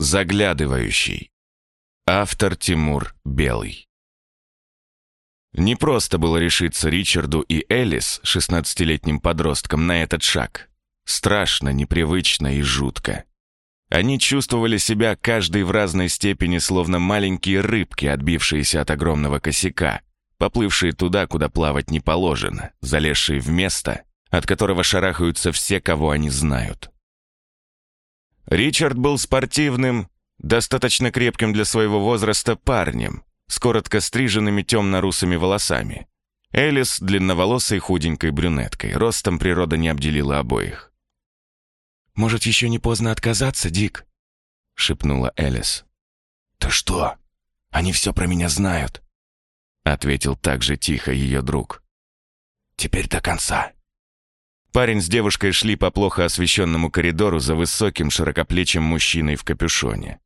Заглядывающий. Автор Тимур Белый. Не просто было решиться Ричарду и Элис, 16-летним подросткам, на этот шаг. Страшно, непривычно и жутко. Они чувствовали себя каждый в разной степени, словно маленькие рыбки, отбившиеся от огромного косяка, поплывшие туда, куда плавать не положено, залезшие в место, от которого шарахаются все, кого они знают. Ричард был спортивным, достаточно крепким для своего возраста парнем, с коротко стриженными темно-русыми волосами. Элис — длинноволосой худенькой брюнеткой, ростом природа не обделила обоих. «Может, еще не поздно отказаться, Дик?» — шепнула Элис. «Ты что? Они все про меня знают», — ответил также тихо ее друг. «Теперь до конца». Парень с девушкой шли по плохо освещенному коридору за высоким широкоплечим мужчиной в капюшоне.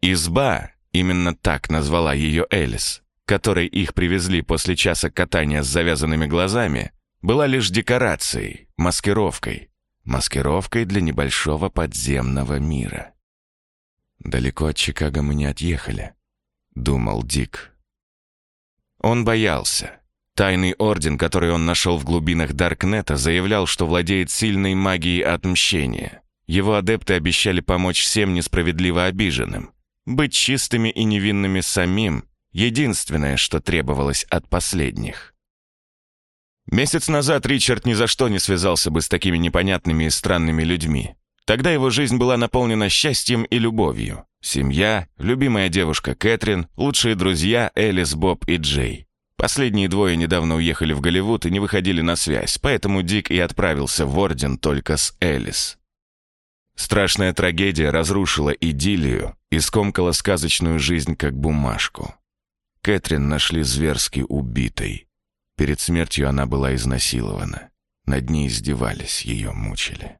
Изба, именно так назвала ее Элис, которой их привезли после часа катания с завязанными глазами, была лишь декорацией, маскировкой. Маскировкой для небольшого подземного мира. «Далеко от Чикаго мы не отъехали», — думал Дик. Он боялся. Тайный орден, который он нашел в глубинах Даркнета, заявлял, что владеет сильной магией отмщения. Его адепты обещали помочь всем несправедливо обиженным. Быть чистыми и невинными самим — единственное, что требовалось от последних. Месяц назад Ричард ни за что не связался бы с такими непонятными и странными людьми. Тогда его жизнь была наполнена счастьем и любовью. Семья, любимая девушка Кэтрин, лучшие друзья Элис, Боб и Джей. Последние двое недавно уехали в Голливуд и не выходили на связь, поэтому Дик и отправился в Орден только с Элис. Страшная трагедия разрушила идиллию и скомкала сказочную жизнь как бумажку. Кэтрин нашли зверски убитой. Перед смертью она была изнасилована. Над ней издевались, ее мучили.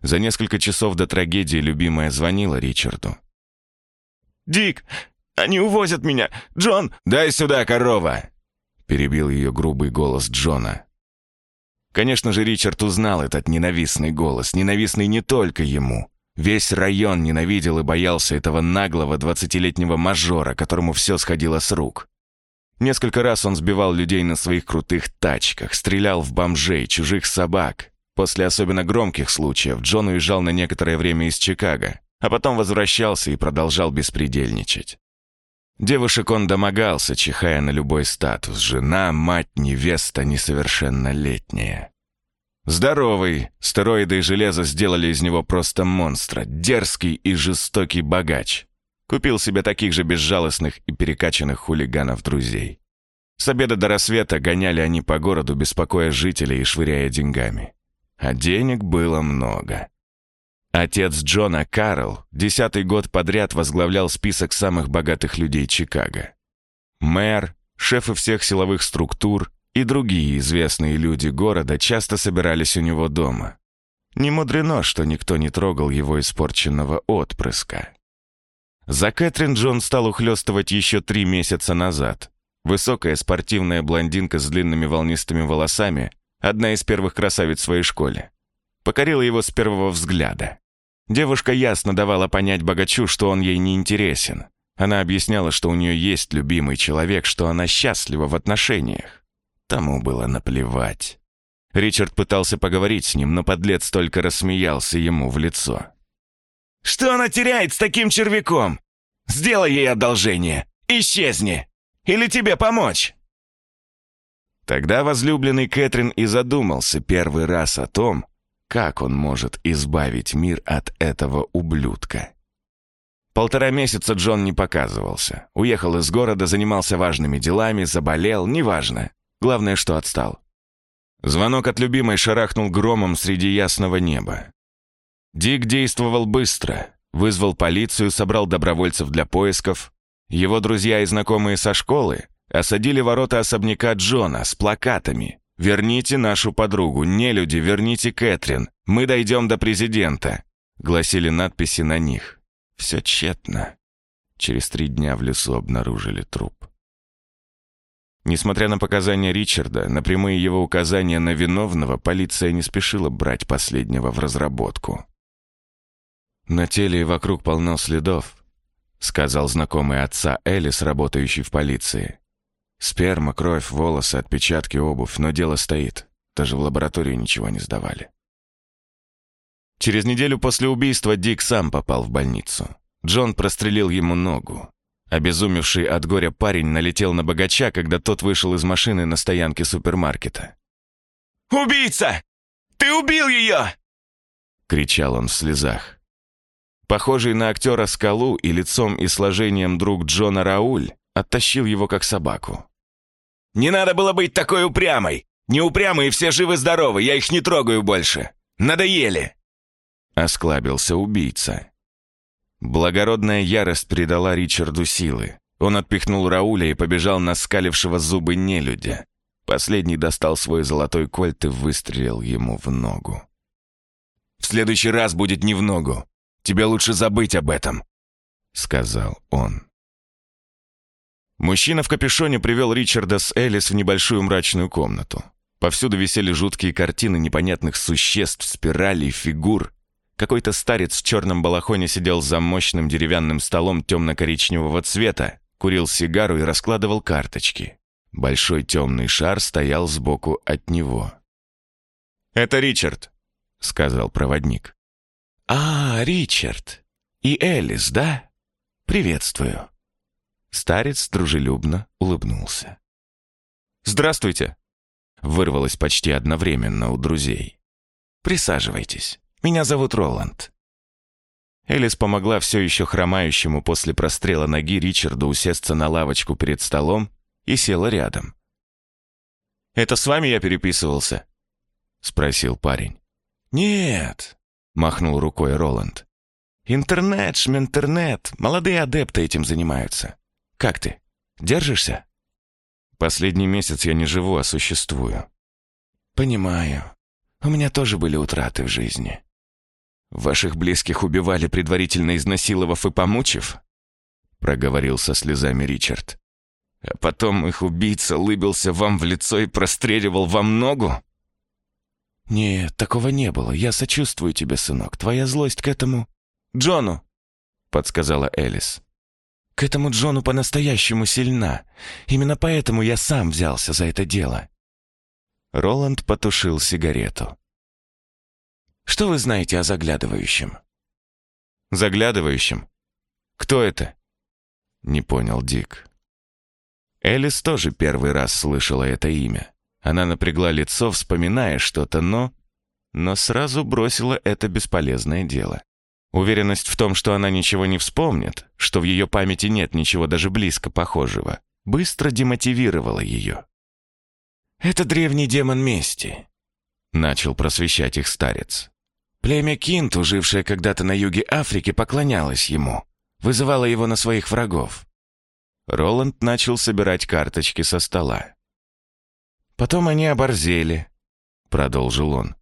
За несколько часов до трагедии любимая звонила Ричарду. «Дик, они увозят меня! Джон!» «Дай сюда, корова!» Перебил ее грубый голос Джона. Конечно же, Ричард узнал этот ненавистный голос, ненавистный не только ему. Весь район ненавидел и боялся этого наглого двадцатилетнего мажора, которому все сходило с рук. Несколько раз он сбивал людей на своих крутых тачках, стрелял в бомжей, чужих собак. После особенно громких случаев Джон уезжал на некоторое время из Чикаго, а потом возвращался и продолжал беспредельничать. Девушек он домогался, чихая на любой статус. Жена, мать, невеста, несовершеннолетняя. Здоровый, стероиды и железо сделали из него просто монстра, дерзкий и жестокий богач. Купил себе таких же безжалостных и перекачанных хулиганов-друзей. С обеда до рассвета гоняли они по городу, беспокоя жителей и швыряя деньгами. А денег было много. Отец Джона Карл десятый год подряд возглавлял список самых богатых людей Чикаго. Мэр, шефы всех силовых структур и другие известные люди города часто собирались у него дома. Не мудрено, что никто не трогал его испорченного отпрыска. За Кэтрин Джон стал ухлёстывать еще три месяца назад. Высокая спортивная блондинка с длинными волнистыми волосами, одна из первых красавиц в своей школе покорила его с первого взгляда. Девушка ясно давала понять богачу, что он ей не интересен. Она объясняла, что у нее есть любимый человек, что она счастлива в отношениях. Тому было наплевать. Ричард пытался поговорить с ним, но подлец только рассмеялся ему в лицо. «Что она теряет с таким червяком? Сделай ей одолжение. Исчезни. Или тебе помочь?» Тогда возлюбленный Кэтрин и задумался первый раз о том, как он может избавить мир от этого ублюдка? Полтора месяца Джон не показывался. Уехал из города, занимался важными делами, заболел, неважно. Главное, что отстал. Звонок от любимой шарахнул громом среди ясного неба. Дик действовал быстро. Вызвал полицию, собрал добровольцев для поисков. Его друзья и знакомые со школы осадили ворота особняка Джона с плакатами «Верните нашу подругу, не люди, верните Кэтрин, мы дойдем до президента», гласили надписи на них. Все тщетно. Через три дня в лесу обнаружили труп. Несмотря на показания Ричарда, на прямые его указания на виновного, полиция не спешила брать последнего в разработку. «На теле и вокруг полно следов», — сказал знакомый отца Элис, работающий в полиции. «Сперма, кровь, волосы, отпечатки, обувь, но дело стоит. Даже в лабораторию ничего не сдавали». Через неделю после убийства Дик сам попал в больницу. Джон прострелил ему ногу. Обезумевший от горя парень налетел на богача, когда тот вышел из машины на стоянке супермаркета. «Убийца! Ты убил ее!» — кричал он в слезах. Похожий на актера скалу и лицом и сложением друг Джона Рауль оттащил его как собаку. «Не надо было быть такой упрямой! Неупрямые все живы-здоровы, я их не трогаю больше! Надоели!» Осклабился убийца. Благородная ярость придала Ричарду силы. Он отпихнул Рауля и побежал на скалившего зубы нелюдя. Последний достал свой золотой кольт и выстрелил ему в ногу. «В следующий раз будет не в ногу. Тебе лучше забыть об этом», — сказал он. Мужчина в капюшоне привел Ричарда с Элис в небольшую мрачную комнату. Повсюду висели жуткие картины непонятных существ, спиралей, фигур. Какой-то старец в черном балахоне сидел за мощным деревянным столом темно-коричневого цвета, курил сигару и раскладывал карточки. Большой темный шар стоял сбоку от него. «Это Ричард», — сказал проводник. «А, Ричард. И Элис, да? Приветствую». Старец дружелюбно улыбнулся. «Здравствуйте!» — вырвалось почти одновременно у друзей. «Присаживайтесь». Меня зовут Роланд». Элис помогла все еще хромающему после прострела ноги Ричарду усесться на лавочку перед столом и села рядом. «Это с вами я переписывался?» — спросил парень. «Нет», — махнул рукой Роланд. «Интернет, шминтернет, молодые адепты этим занимаются. Как ты? Держишься?» «Последний месяц я не живу, а существую». «Понимаю. У меня тоже были утраты в жизни. «Ваших близких убивали, предварительно изнасиловав и помучив?» Проговорил со слезами Ричард. «А потом их убийца лыбился вам в лицо и простреливал вам ногу?» «Нет, такого не было. Я сочувствую тебе, сынок. Твоя злость к этому...» «Джону!» — подсказала Элис. «К этому Джону по-настоящему сильна. Именно поэтому я сам взялся за это дело». Роланд потушил сигарету. Что вы знаете о заглядывающем?» «Заглядывающем? Кто это?» Не понял Дик. Элис тоже первый раз слышала это имя. Она напрягла лицо, вспоминая что-то, но... Но сразу бросила это бесполезное дело. Уверенность в том, что она ничего не вспомнит, что в ее памяти нет ничего даже близко похожего, быстро демотивировала ее. «Это древний демон мести», — начал просвещать их старец. Племя Кинту, жившее когда-то на юге Африки, поклонялось ему, вызывало его на своих врагов. Роланд начал собирать карточки со стола. «Потом они оборзели», — продолжил он.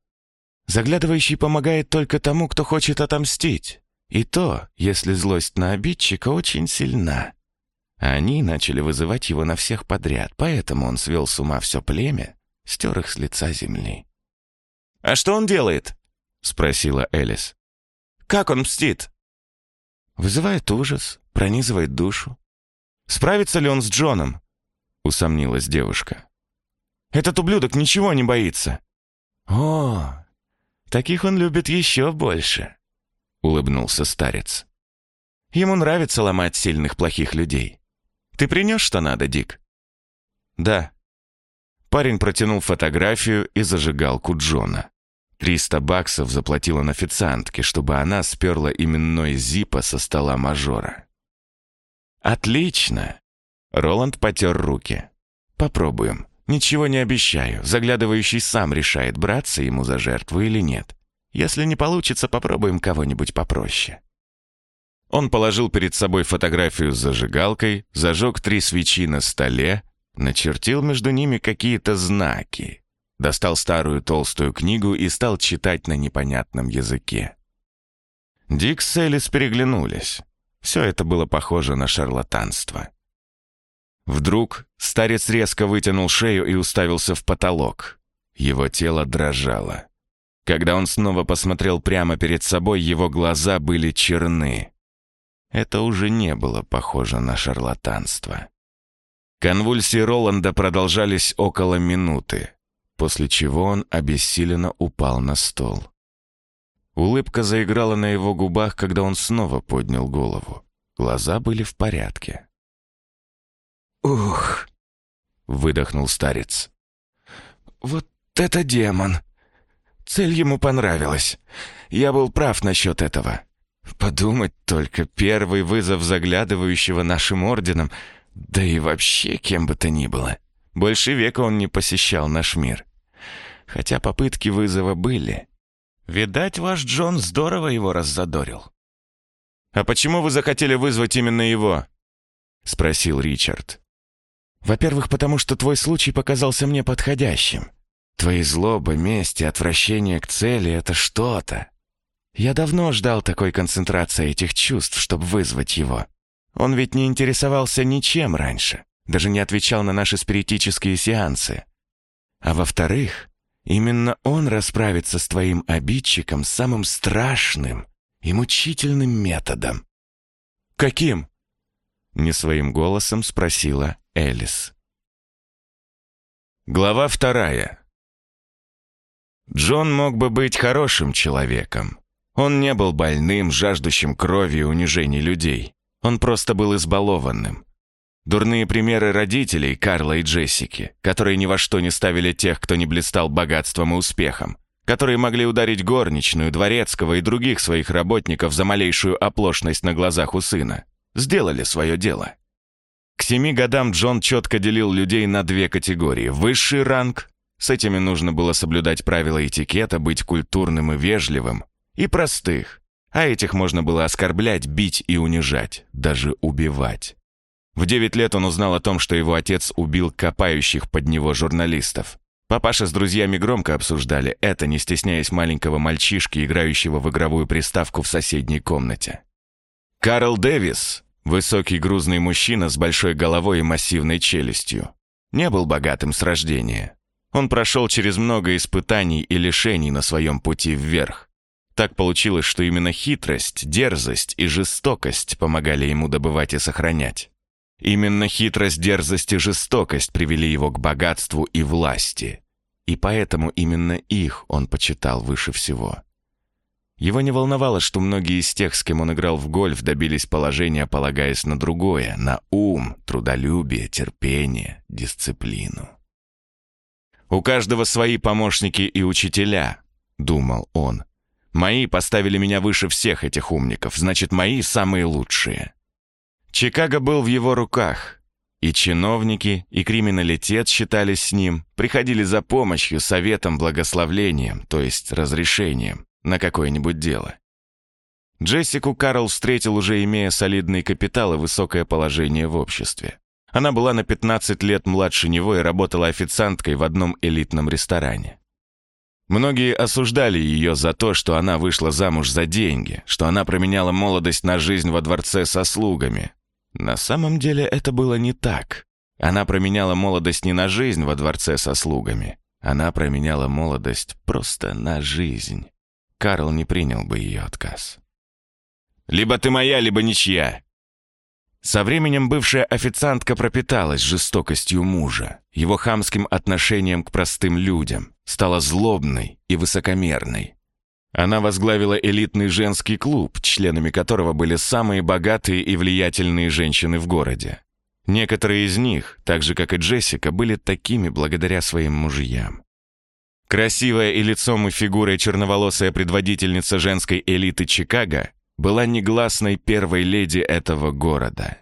«Заглядывающий помогает только тому, кто хочет отомстить. И то, если злость на обидчика очень сильна. Они начали вызывать его на всех подряд, поэтому он свел с ума все племя, стер их с лица земли». «А что он делает?» — спросила Элис. «Как он мстит?» «Вызывает ужас, пронизывает душу. Справится ли он с Джоном?» — усомнилась девушка. «Этот ублюдок ничего не боится». «О, таких он любит еще больше», — улыбнулся старец. «Ему нравится ломать сильных плохих людей. Ты принес, что надо, Дик?» «Да». Парень протянул фотографию и зажигалку Джона. Триста баксов заплатил он официантке, чтобы она сперла именной Зипа со стола мажора. «Отлично!» Роланд потер руки. «Попробуем. Ничего не обещаю. Заглядывающий сам решает, браться ему за жертву или нет. Если не получится, попробуем кого-нибудь попроще». Он положил перед собой фотографию с зажигалкой, зажег три свечи на столе, начертил между ними какие-то знаки, достал старую толстую книгу и стал читать на непонятном языке. Дик с Элис переглянулись. Все это было похоже на шарлатанство. Вдруг старец резко вытянул шею и уставился в потолок. Его тело дрожало. Когда он снова посмотрел прямо перед собой, его глаза были черны. Это уже не было похоже на шарлатанство. Конвульсии Роланда продолжались около минуты, после чего он обессиленно упал на стол. Улыбка заиграла на его губах, когда он снова поднял голову. Глаза были в порядке. «Ух!» — выдохнул старец. «Вот это демон! Цель ему понравилась. Я был прав насчет этого. Подумать только, первый вызов заглядывающего нашим орденом, да и вообще кем бы то ни было. Больше века он не посещал наш мир. Хотя попытки вызова были. Видать, ваш Джон здорово его раззадорил. «А почему вы захотели вызвать именно его?» — спросил Ричард. «Во-первых, потому что твой случай показался мне подходящим. Твои злоба, месть и отвращение к цели — это что-то. Я давно ждал такой концентрации этих чувств, чтобы вызвать его. Он ведь не интересовался ничем раньше, даже не отвечал на наши спиритические сеансы. А во-вторых, именно он расправится с твоим обидчиком самым страшным и мучительным методом. «Каким?» — не своим голосом спросила Элис. Глава вторая. Джон мог бы быть хорошим человеком. Он не был больным, жаждущим крови и унижений людей. Он просто был избалованным. Дурные примеры родителей Карла и Джессики, которые ни во что не ставили тех, кто не блистал богатством и успехом, которые могли ударить горничную, дворецкого и других своих работников за малейшую оплошность на глазах у сына, сделали свое дело. К семи годам Джон четко делил людей на две категории – высший ранг с этими нужно было соблюдать правила этикета, быть культурным и вежливым. И простых. А этих можно было оскорблять, бить и унижать, даже убивать. В девять лет он узнал о том, что его отец убил копающих под него журналистов. Папаша с друзьями громко обсуждали это, не стесняясь маленького мальчишки, играющего в игровую приставку в соседней комнате. Карл Дэвис, высокий грузный мужчина с большой головой и массивной челюстью, не был богатым с рождения. Он прошел через много испытаний и лишений на своем пути вверх. Так получилось, что именно хитрость, дерзость и жестокость помогали ему добывать и сохранять. Именно хитрость, дерзость и жестокость привели его к богатству и власти. И поэтому именно их он почитал выше всего. Его не волновало, что многие из тех, с кем он играл в гольф, добились положения, полагаясь на другое, на ум, трудолюбие, терпение, дисциплину. «У каждого свои помощники и учителя», — думал он. «Мои поставили меня выше всех этих умников, значит, мои самые лучшие». Чикаго был в его руках. И чиновники, и криминалитет считались с ним, приходили за помощью, советом, благословлением, то есть разрешением, на какое-нибудь дело. Джессику Карл встретил уже имея солидный капитал и высокое положение в обществе. Она была на 15 лет младше него и работала официанткой в одном элитном ресторане. Многие осуждали ее за то, что она вышла замуж за деньги, что она променяла молодость на жизнь во дворце со слугами. На самом деле это было не так. Она променяла молодость не на жизнь во дворце со слугами. Она променяла молодость просто на жизнь. Карл не принял бы ее отказ. «Либо ты моя, либо ничья», со временем бывшая официантка пропиталась жестокостью мужа, его хамским отношением к простым людям, стала злобной и высокомерной. Она возглавила элитный женский клуб, членами которого были самые богатые и влиятельные женщины в городе. Некоторые из них, так же как и Джессика, были такими благодаря своим мужьям. Красивая и лицом и фигурой черноволосая предводительница женской элиты Чикаго была негласной первой леди этого города.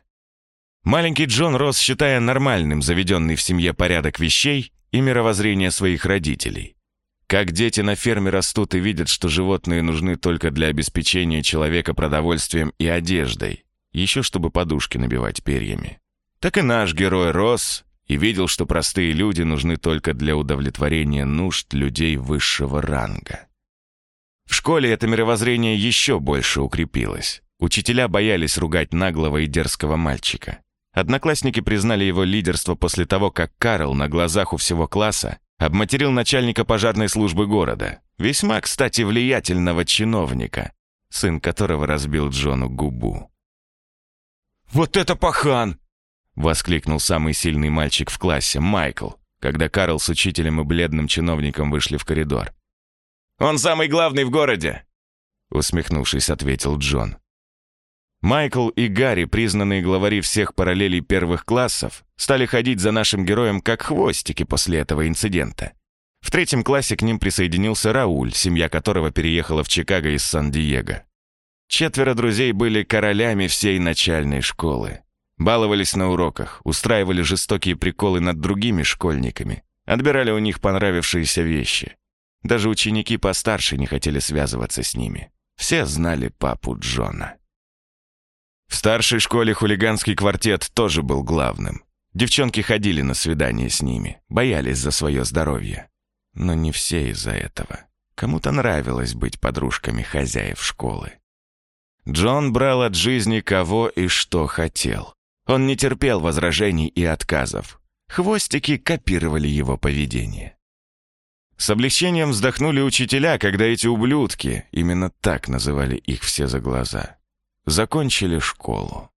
Маленький Джон рос, считая нормальным заведенный в семье порядок вещей и мировоззрение своих родителей. Как дети на ферме растут и видят, что животные нужны только для обеспечения человека продовольствием и одеждой, еще чтобы подушки набивать перьями. Так и наш герой рос и видел, что простые люди нужны только для удовлетворения нужд людей высшего ранга. В школе это мировоззрение еще больше укрепилось. Учителя боялись ругать наглого и дерзкого мальчика. Одноклассники признали его лидерство после того, как Карл на глазах у всего класса обматерил начальника пожарной службы города. весьма, кстати, влиятельного чиновника, сын которого разбил Джону губу. «Вот это пахан!» — воскликнул самый сильный мальчик в классе, Майкл, когда Карл с учителем и бледным чиновником вышли в коридор. «Он самый главный в городе!» Усмехнувшись, ответил Джон. Майкл и Гарри, признанные главари всех параллелей первых классов, стали ходить за нашим героем как хвостики после этого инцидента. В третьем классе к ним присоединился Рауль, семья которого переехала в Чикаго из Сан-Диего. Четверо друзей были королями всей начальной школы. Баловались на уроках, устраивали жестокие приколы над другими школьниками, отбирали у них понравившиеся вещи. Даже ученики постарше не хотели связываться с ними. Все знали папу Джона. В старшей школе хулиганский квартет тоже был главным. Девчонки ходили на свидания с ними, боялись за свое здоровье. Но не все из-за этого. Кому-то нравилось быть подружками хозяев школы. Джон брал от жизни кого и что хотел. Он не терпел возражений и отказов. Хвостики копировали его поведение. С облегчением вздохнули учителя, когда эти ублюдки, именно так называли их все за глаза, закончили школу.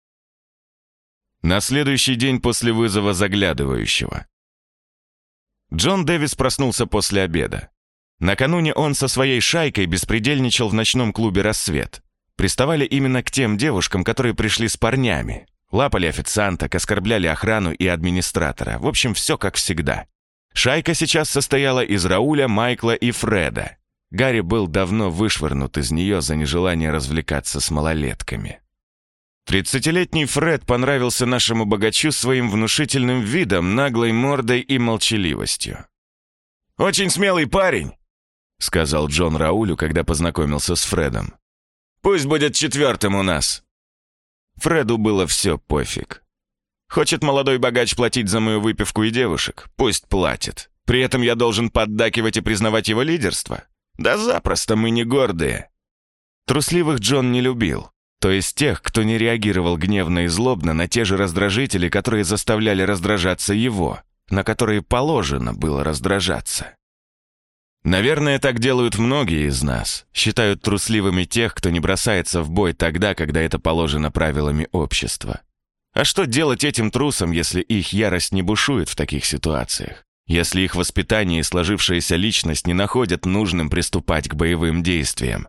На следующий день после вызова заглядывающего. Джон Дэвис проснулся после обеда. Накануне он со своей шайкой беспредельничал в ночном клубе «Рассвет». Приставали именно к тем девушкам, которые пришли с парнями. Лапали официанток, оскорбляли охрану и администратора. В общем, все как всегда. Шайка сейчас состояла из Рауля, Майкла и Фреда. Гарри был давно вышвырнут из нее за нежелание развлекаться с малолетками. Тридцатилетний Фред понравился нашему богачу своим внушительным видом, наглой мордой и молчаливостью. «Очень смелый парень», — сказал Джон Раулю, когда познакомился с Фредом. «Пусть будет четвертым у нас». Фреду было все пофиг. Хочет молодой богач платить за мою выпивку и девушек? Пусть платит. При этом я должен поддакивать и признавать его лидерство? Да запросто, мы не гордые. Трусливых Джон не любил. То есть тех, кто не реагировал гневно и злобно на те же раздражители, которые заставляли раздражаться его, на которые положено было раздражаться. Наверное, так делают многие из нас. Считают трусливыми тех, кто не бросается в бой тогда, когда это положено правилами общества. А что делать этим трусам, если их ярость не бушует в таких ситуациях? Если их воспитание и сложившаяся личность не находят нужным приступать к боевым действиям?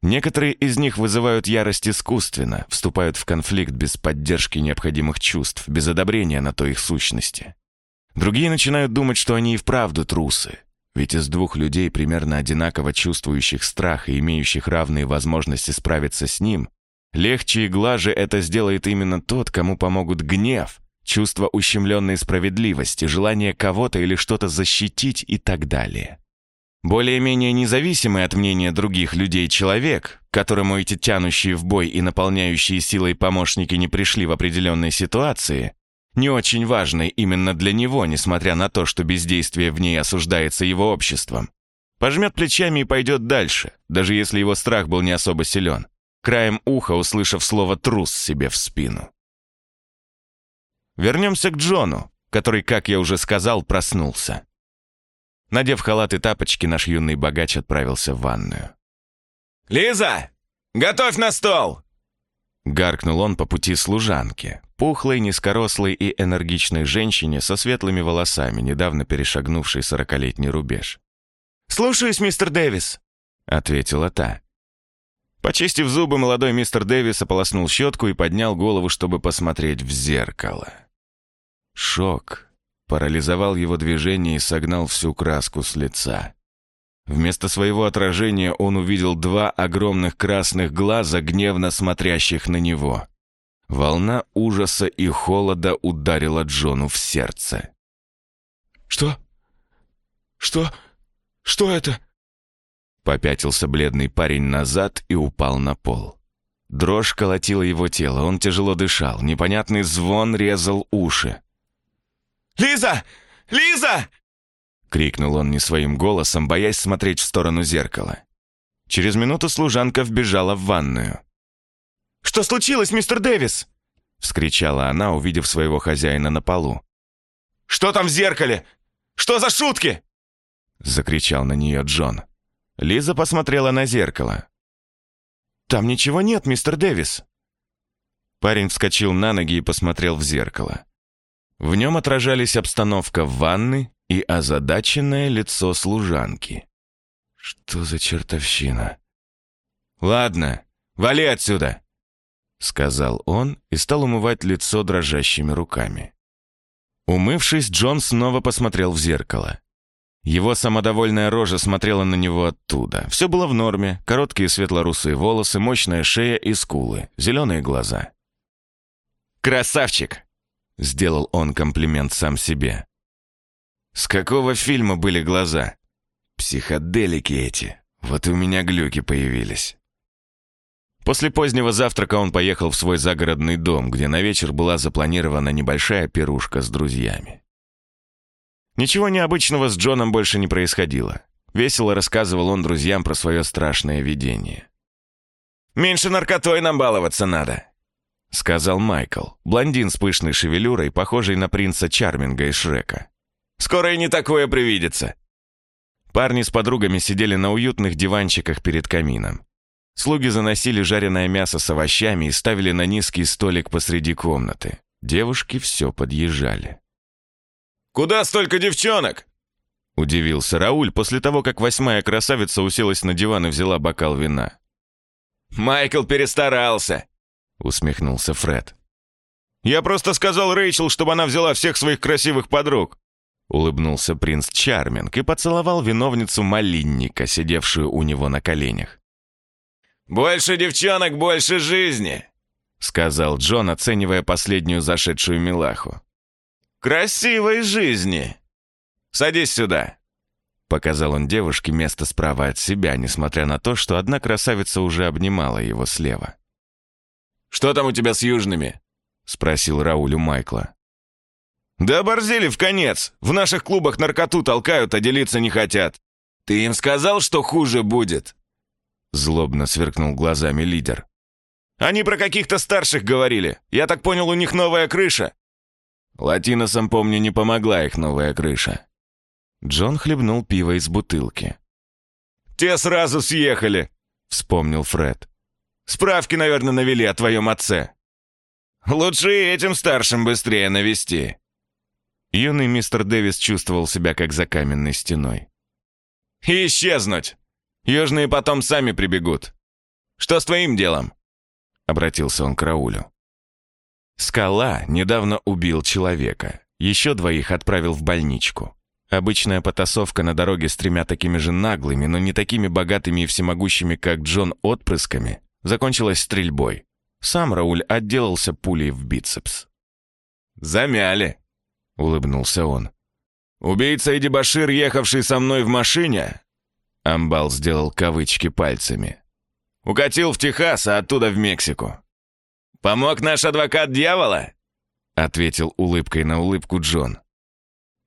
Некоторые из них вызывают ярость искусственно, вступают в конфликт без поддержки необходимых чувств, без одобрения на той их сущности. Другие начинают думать, что они и вправду трусы. Ведь из двух людей, примерно одинаково чувствующих страх и имеющих равные возможности справиться с ним, Легче и глаже это сделает именно тот, кому помогут гнев, чувство ущемленной справедливости, желание кого-то или что-то защитить и так далее. Более-менее независимый от мнения других людей человек, которому эти тянущие в бой и наполняющие силой помощники не пришли в определенной ситуации, не очень важной именно для него, несмотря на то, что бездействие в ней осуждается его обществом, пожмет плечами и пойдет дальше, даже если его страх был не особо силен краем уха услышав слово «трус» себе в спину. Вернемся к Джону, который, как я уже сказал, проснулся. Надев халат и тапочки, наш юный богач отправился в ванную. «Лиза, готовь на стол!» Гаркнул он по пути служанке, пухлой, низкорослой и энергичной женщине со светлыми волосами, недавно перешагнувшей сорокалетний рубеж. «Слушаюсь, мистер Дэвис», — ответила та. Почистив зубы, молодой мистер Дэвис ополоснул щетку и поднял голову, чтобы посмотреть в зеркало. Шок парализовал его движение и согнал всю краску с лица. Вместо своего отражения он увидел два огромных красных глаза, гневно смотрящих на него. Волна ужаса и холода ударила Джону в сердце. «Что? Что? Что это?» Попятился бледный парень назад и упал на пол. Дрожь колотила его тело, он тяжело дышал, непонятный звон резал уши. «Лиза! Лиза!» — крикнул он не своим голосом, боясь смотреть в сторону зеркала. Через минуту служанка вбежала в ванную. «Что случилось, мистер Дэвис?» — вскричала она, увидев своего хозяина на полу. «Что там в зеркале? Что за шутки?» — закричал на нее Джон. Лиза посмотрела на зеркало. «Там ничего нет, мистер Дэвис». Парень вскочил на ноги и посмотрел в зеркало. В нем отражались обстановка в ванны и озадаченное лицо служанки. «Что за чертовщина?» «Ладно, вали отсюда!» Сказал он и стал умывать лицо дрожащими руками. Умывшись, Джон снова посмотрел в зеркало. Его самодовольная рожа смотрела на него оттуда. Все было в норме. Короткие светлорусые волосы, мощная шея и скулы, зеленые глаза. «Красавчик!» — сделал он комплимент сам себе. «С какого фильма были глаза?» «Психоделики эти. Вот у меня глюки появились». После позднего завтрака он поехал в свой загородный дом, где на вечер была запланирована небольшая пирушка с друзьями. Ничего необычного с Джоном больше не происходило. Весело рассказывал он друзьям про свое страшное видение. «Меньше наркотой нам баловаться надо», — сказал Майкл, блондин с пышной шевелюрой, похожий на принца Чарминга из Шрека. «Скоро и не такое привидится». Парни с подругами сидели на уютных диванчиках перед камином. Слуги заносили жареное мясо с овощами и ставили на низкий столик посреди комнаты. Девушки все подъезжали. «Куда столько девчонок?» Удивился Рауль после того, как восьмая красавица уселась на диван и взяла бокал вина. «Майкл перестарался», — усмехнулся Фред. «Я просто сказал Рэйчел, чтобы она взяла всех своих красивых подруг», — улыбнулся принц Чарминг и поцеловал виновницу малинника, сидевшую у него на коленях. «Больше девчонок, больше жизни», — сказал Джон, оценивая последнюю зашедшую милаху. «Красивой жизни! Садись сюда!» Показал он девушке место справа от себя, несмотря на то, что одна красавица уже обнимала его слева. «Что там у тебя с южными?» — спросил Рауль у Майкла. «Да оборзели в конец! В наших клубах наркоту толкают, а делиться не хотят. Ты им сказал, что хуже будет?» Злобно сверкнул глазами лидер. «Они про каких-то старших говорили. Я так понял, у них новая крыша. Латиносам, помню, не помогла их новая крыша. Джон хлебнул пиво из бутылки. «Те сразу съехали», — вспомнил Фред. «Справки, наверное, навели о твоем отце». «Лучше этим старшим быстрее навести». Юный мистер Дэвис чувствовал себя как за каменной стеной. «И исчезнуть! Южные потом сами прибегут. Что с твоим делом?» Обратился он к Раулю. Скала недавно убил человека. Еще двоих отправил в больничку. Обычная потасовка на дороге с тремя такими же наглыми, но не такими богатыми и всемогущими, как Джон, отпрысками, закончилась стрельбой. Сам Рауль отделался пулей в бицепс. «Замяли», — улыбнулся он. «Убийца и дебошир, ехавший со мной в машине...» Амбал сделал кавычки пальцами. «Укатил в Техас, а оттуда в Мексику. «Помог наш адвокат дьявола?» — ответил улыбкой на улыбку Джон.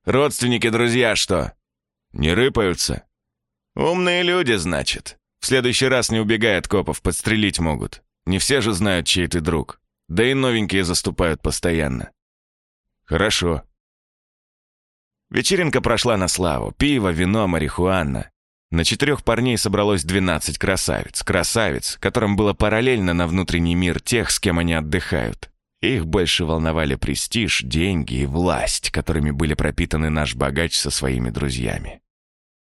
«Родственники, друзья, что? Не рыпаются?» «Умные люди, значит. В следующий раз не убегай от копов, подстрелить могут. Не все же знают, чей ты друг. Да и новенькие заступают постоянно». «Хорошо». Вечеринка прошла на славу. Пиво, вино, марихуана. На четырех парней собралось 12 красавиц. Красавиц, которым было параллельно на внутренний мир тех, с кем они отдыхают. Их больше волновали престиж, деньги и власть, которыми были пропитаны наш богач со своими друзьями.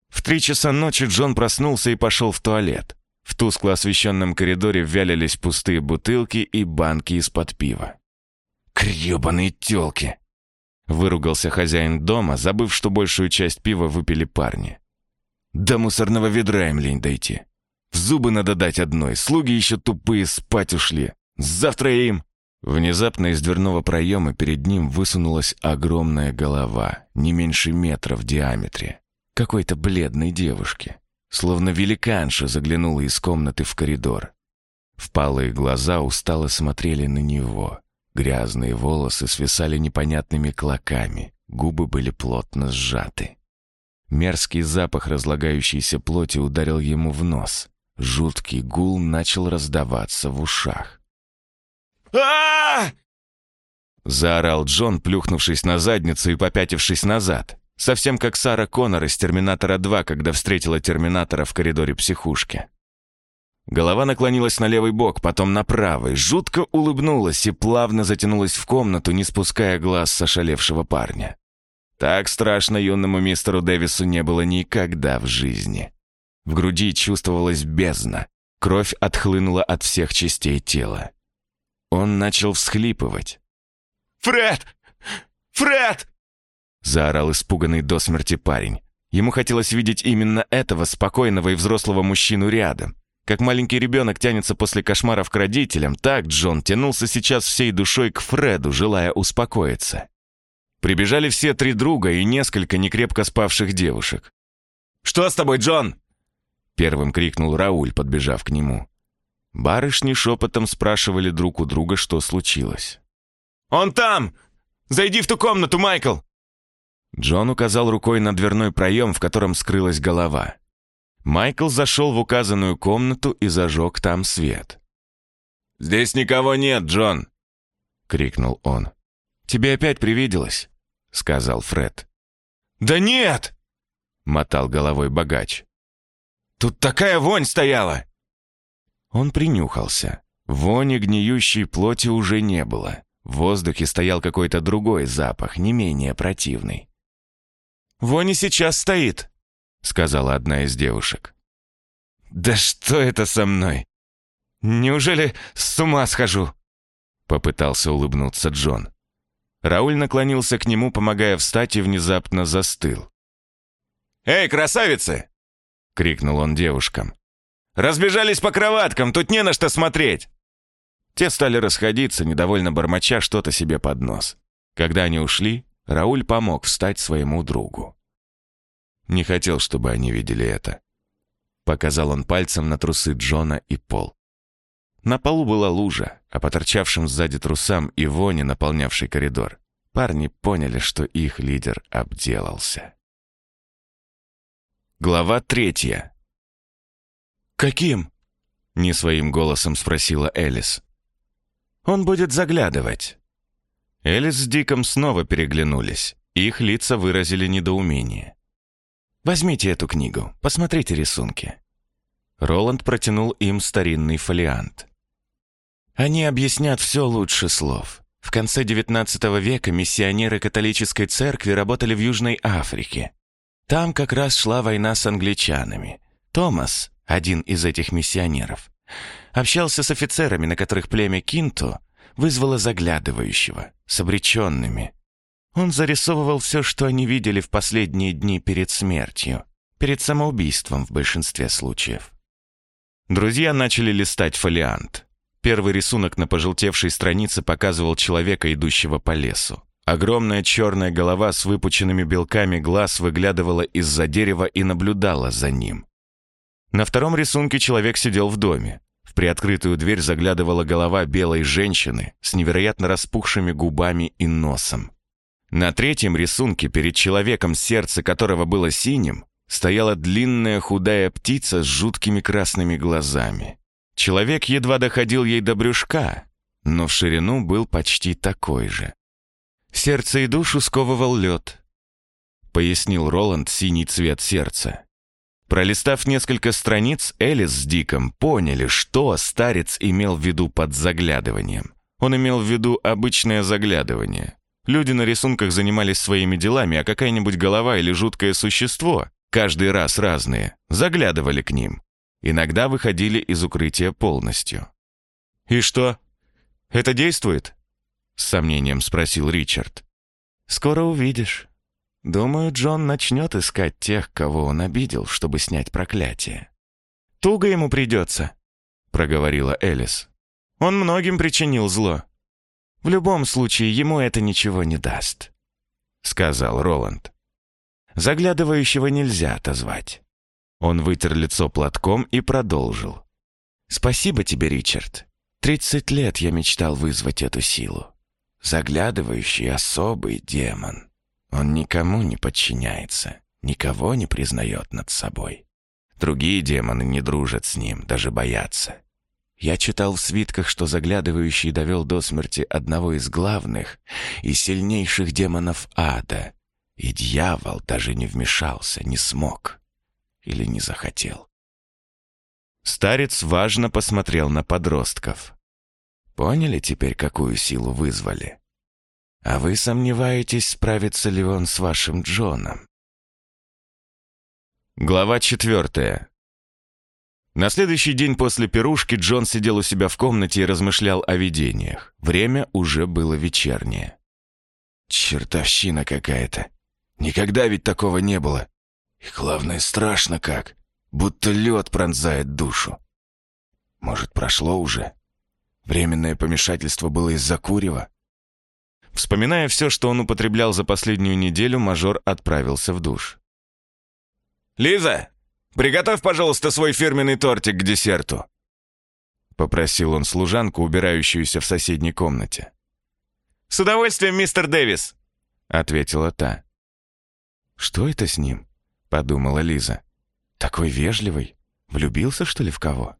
В три часа ночи Джон проснулся и пошел в туалет. В тускло освещенном коридоре вялились пустые бутылки и банки из-под пива. «Крёбаные тёлки!» Выругался хозяин дома, забыв, что большую часть пива выпили парни. До мусорного ведра им лень дойти. В зубы надо дать одной, слуги еще тупые спать ушли. Завтра им...» Внезапно из дверного проема перед ним высунулась огромная голова, не меньше метра в диаметре, какой-то бледной девушки. Словно великанша заглянула из комнаты в коридор. Впалые глаза устало смотрели на него. Грязные волосы свисали непонятными клоками, губы были плотно сжаты. Мерзкий запах разлагающейся плоти ударил ему в нос. Жуткий гул начал раздаваться в ушах. а Заорал Джон, плюхнувшись на задницу и попятившись назад. Совсем как Сара Коннор из «Терминатора 2», когда встретила Терминатора в коридоре психушки. Голова наклонилась на левый бок, потом на правый, жутко улыбнулась и плавно затянулась в комнату, не спуская глаз с ошалевшего парня. Так страшно юному мистеру Дэвису не было никогда в жизни. В груди чувствовалась бездна, кровь отхлынула от всех частей тела. Он начал всхлипывать. «Фред! Фред!» Заорал испуганный до смерти парень. Ему хотелось видеть именно этого спокойного и взрослого мужчину рядом. Как маленький ребенок тянется после кошмаров к родителям, так Джон тянулся сейчас всей душой к Фреду, желая успокоиться. Прибежали все три друга и несколько некрепко спавших девушек. «Что с тобой, Джон?» Первым крикнул Рауль, подбежав к нему. Барышни шепотом спрашивали друг у друга, что случилось. «Он там! Зайди в ту комнату, Майкл!» Джон указал рукой на дверной проем, в котором скрылась голова. Майкл зашел в указанную комнату и зажег там свет. «Здесь никого нет, Джон!» — крикнул он. «Тебе опять привиделось?» — сказал Фред. «Да нет!» — мотал головой богач. «Тут такая вонь стояла!» Он принюхался. Вони гниющей плоти уже не было. В воздухе стоял какой-то другой запах, не менее противный. «Вони сейчас стоит!» сказала одна из девушек. «Да что это со мной? Неужели с ума схожу?» Попытался улыбнуться Джон. Рауль наклонился к нему, помогая встать, и внезапно застыл. «Эй, красавицы!» — крикнул он девушкам. «Разбежались по кроваткам, тут не на что смотреть!» Те стали расходиться, недовольно бормоча что-то себе под нос. Когда они ушли, Рауль помог встать своему другу. Не хотел, чтобы они видели это. Показал он пальцем на трусы Джона и пол. На полу была лужа, а по торчавшим сзади трусам и вони, наполнявший коридор, парни поняли, что их лидер обделался. Глава третья. «Каким?» — не своим голосом спросила Элис. «Он будет заглядывать». Элис с Диком снова переглянулись. Их лица выразили недоумение. Возьмите эту книгу, посмотрите рисунки». Роланд протянул им старинный фолиант. Они объяснят все лучше слов. В конце XIX века миссионеры католической церкви работали в Южной Африке. Там как раз шла война с англичанами. Томас, один из этих миссионеров, общался с офицерами, на которых племя Кинто вызвало заглядывающего, с обреченными, он зарисовывал все, что они видели в последние дни перед смертью, перед самоубийством в большинстве случаев. Друзья начали листать фолиант. Первый рисунок на пожелтевшей странице показывал человека, идущего по лесу. Огромная черная голова с выпученными белками глаз выглядывала из-за дерева и наблюдала за ним. На втором рисунке человек сидел в доме. В приоткрытую дверь заглядывала голова белой женщины с невероятно распухшими губами и носом. На третьем рисунке перед человеком, сердце которого было синим, стояла длинная худая птица с жуткими красными глазами. Человек едва доходил ей до брюшка, но в ширину был почти такой же. Сердце и душу сковывал лед, пояснил Роланд синий цвет сердца. Пролистав несколько страниц, Элис с Диком поняли, что старец имел в виду под заглядыванием. Он имел в виду обычное заглядывание. Люди на рисунках занимались своими делами, а какая-нибудь голова или жуткое существо, каждый раз разные, заглядывали к ним. Иногда выходили из укрытия полностью. «И что? Это действует?» С сомнением спросил Ричард. «Скоро увидишь. Думаю, Джон начнет искать тех, кого он обидел, чтобы снять проклятие». «Туго ему придется», — проговорила Элис. «Он многим причинил зло». В любом случае, ему это ничего не даст», — сказал Роланд. Заглядывающего нельзя отозвать. Он вытер лицо платком и продолжил. «Спасибо тебе, Ричард. Тридцать лет я мечтал вызвать эту силу. Заглядывающий особый демон. Он никому не подчиняется, никого не признает над собой. Другие демоны не дружат с ним, даже боятся. Я читал в свитках, что заглядывающий довел до смерти одного из главных и сильнейших демонов ада. И дьявол даже не вмешался, не смог или не захотел. Старец важно посмотрел на подростков. Поняли теперь, какую силу вызвали? А вы сомневаетесь, справится ли он с вашим Джоном? Глава четвертая. На следующий день после пирушки Джон сидел у себя в комнате и размышлял о видениях. Время уже было вечернее. Чертовщина какая-то. Никогда ведь такого не было. И главное, страшно как. Будто лед пронзает душу. Может, прошло уже? Временное помешательство было из-за курева? Вспоминая все, что он употреблял за последнюю неделю, мажор отправился в душ. «Лиза, приготовь, пожалуйста, свой фирменный тортик к десерту!» Попросил он служанку, убирающуюся в соседней комнате. «С удовольствием, мистер Дэвис!» Ответила та. «Что это с ним?» Подумала Лиза. «Такой вежливый. Влюбился, что ли, в кого?»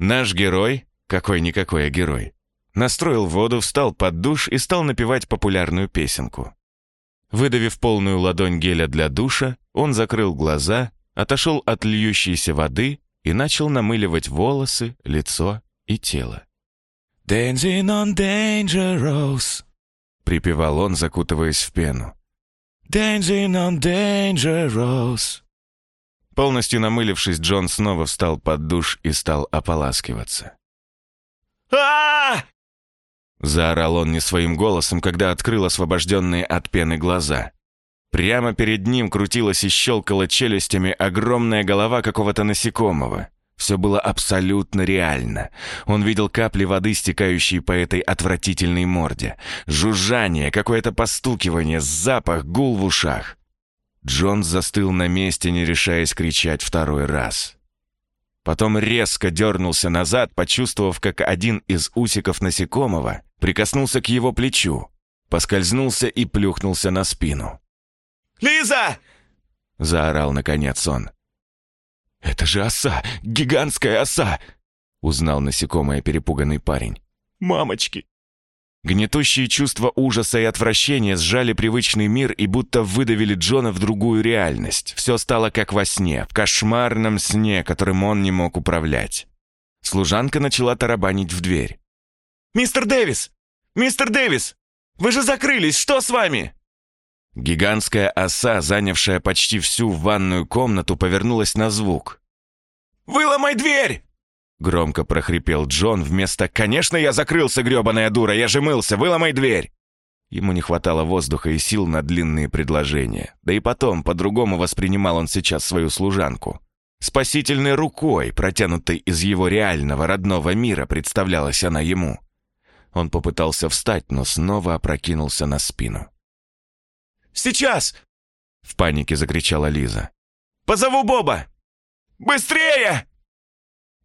Наш герой, какой-никакой а герой, настроил воду, встал под душ и стал напевать популярную песенку. Выдавив полную ладонь геля для душа, он закрыл глаза, отошел от льющейся воды и начал намыливать волосы, лицо и тело. «Dancing on danger rose», — припевал он, закутываясь в пену. «Dancing on danger rose». Полностью намылившись, Джон снова встал под душ и стал ополаскиваться. а Заорал он не своим голосом, когда открыл освобожденные от пены глаза. Прямо перед ним крутилась и щелкала челюстями огромная голова какого-то насекомого. Все было абсолютно реально. Он видел капли воды, стекающие по этой отвратительной морде. Жужжание, какое-то постукивание, запах, гул в ушах. Джон застыл на месте, не решаясь кричать второй раз. Потом резко дернулся назад, почувствовав, как один из усиков насекомого прикоснулся к его плечу, поскользнулся и плюхнулся на спину. «Лиза!» — заорал наконец он. «Это же оса! Гигантская оса!» — узнал насекомое перепуганный парень. «Мамочки!» Гнетущие чувства ужаса и отвращения сжали привычный мир и будто выдавили Джона в другую реальность. Все стало как во сне, в кошмарном сне, которым он не мог управлять. Служанка начала тарабанить в дверь. «Мистер Дэвис! Мистер Дэвис! Вы же закрылись! Что с вами?» Гигантская оса, занявшая почти всю ванную комнату, повернулась на звук. «Выломай дверь!» Громко прохрипел Джон вместо «Конечно, я закрылся, грёбаная дура, я же мылся, выломай дверь!» Ему не хватало воздуха и сил на длинные предложения. Да и потом, по-другому воспринимал он сейчас свою служанку. Спасительной рукой, протянутой из его реального родного мира, представлялась она ему. Он попытался встать, но снова опрокинулся на спину. «Сейчас!» — в панике закричала Лиза. «Позову Боба! Быстрее!»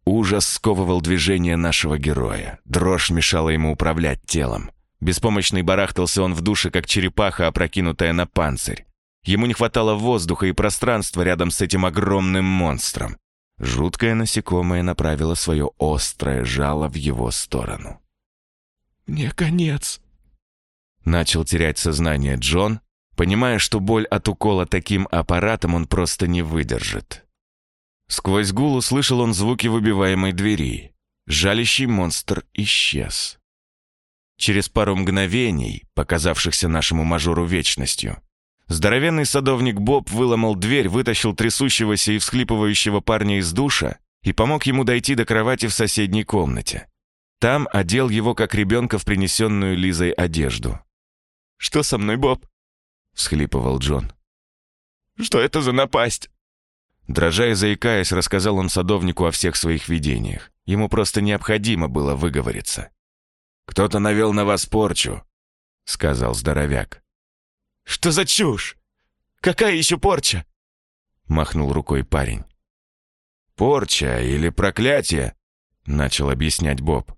Ужас сковывал движение нашего героя. Дрожь мешала ему управлять телом. Беспомощный барахтался он в душе, как черепаха, опрокинутая на панцирь. Ему не хватало воздуха и пространства рядом с этим огромным монстром. Жуткое насекомое направило свое острое жало в его сторону. «Мне конец!» Начал терять сознание Джон, понимая, что боль от укола таким аппаратом он просто не выдержит. Сквозь гул услышал он звуки выбиваемой двери. Жалящий монстр исчез. Через пару мгновений, показавшихся нашему мажору вечностью, здоровенный садовник Боб выломал дверь, вытащил трясущегося и всхлипывающего парня из душа и помог ему дойти до кровати в соседней комнате. Там одел его, как ребенка, в принесенную Лизой одежду. «Что со мной, Боб?» — всхлипывал Джон. «Что это за напасть?» Дрожа и заикаясь, рассказал он садовнику о всех своих видениях. Ему просто необходимо было выговориться. «Кто-то навел на вас порчу», — сказал здоровяк. «Что за чушь? Какая еще порча?» — махнул рукой парень. «Порча или проклятие?» — начал объяснять Боб.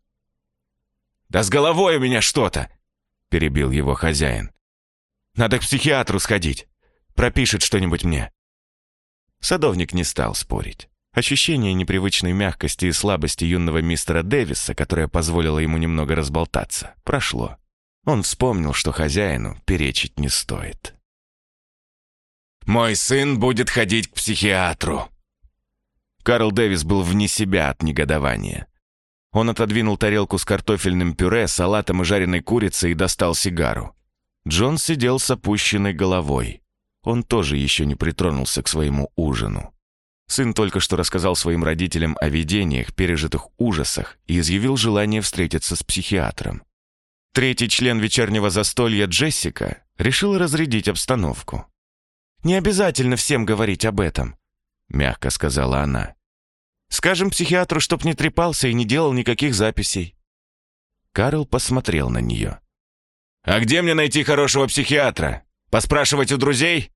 «Да с головой у меня что-то!» — перебил его хозяин. «Надо к психиатру сходить. Пропишет что-нибудь мне». Садовник не стал спорить. Ощущение непривычной мягкости и слабости юного мистера Дэвиса, которое позволило ему немного разболтаться, прошло. Он вспомнил, что хозяину перечить не стоит. Мой сын будет ходить к психиатру». Карл Дэвис был вне себя от негодования. Он отодвинул тарелку с картофельным пюре, салатом и жареной курицей и достал сигару. Джон сидел с опущенной головой. Он тоже еще не притронулся к своему ужину. Сын только что рассказал своим родителям о видениях, пережитых ужасах и изъявил желание встретиться с психиатром. Третий член вечернего застолья, Джессика, решил разрядить обстановку. «Не обязательно всем говорить об этом», — мягко сказала она. «Скажем психиатру, чтоб не трепался и не делал никаких записей». Карл посмотрел на нее. «А где мне найти хорошего психиатра? Поспрашивать у друзей?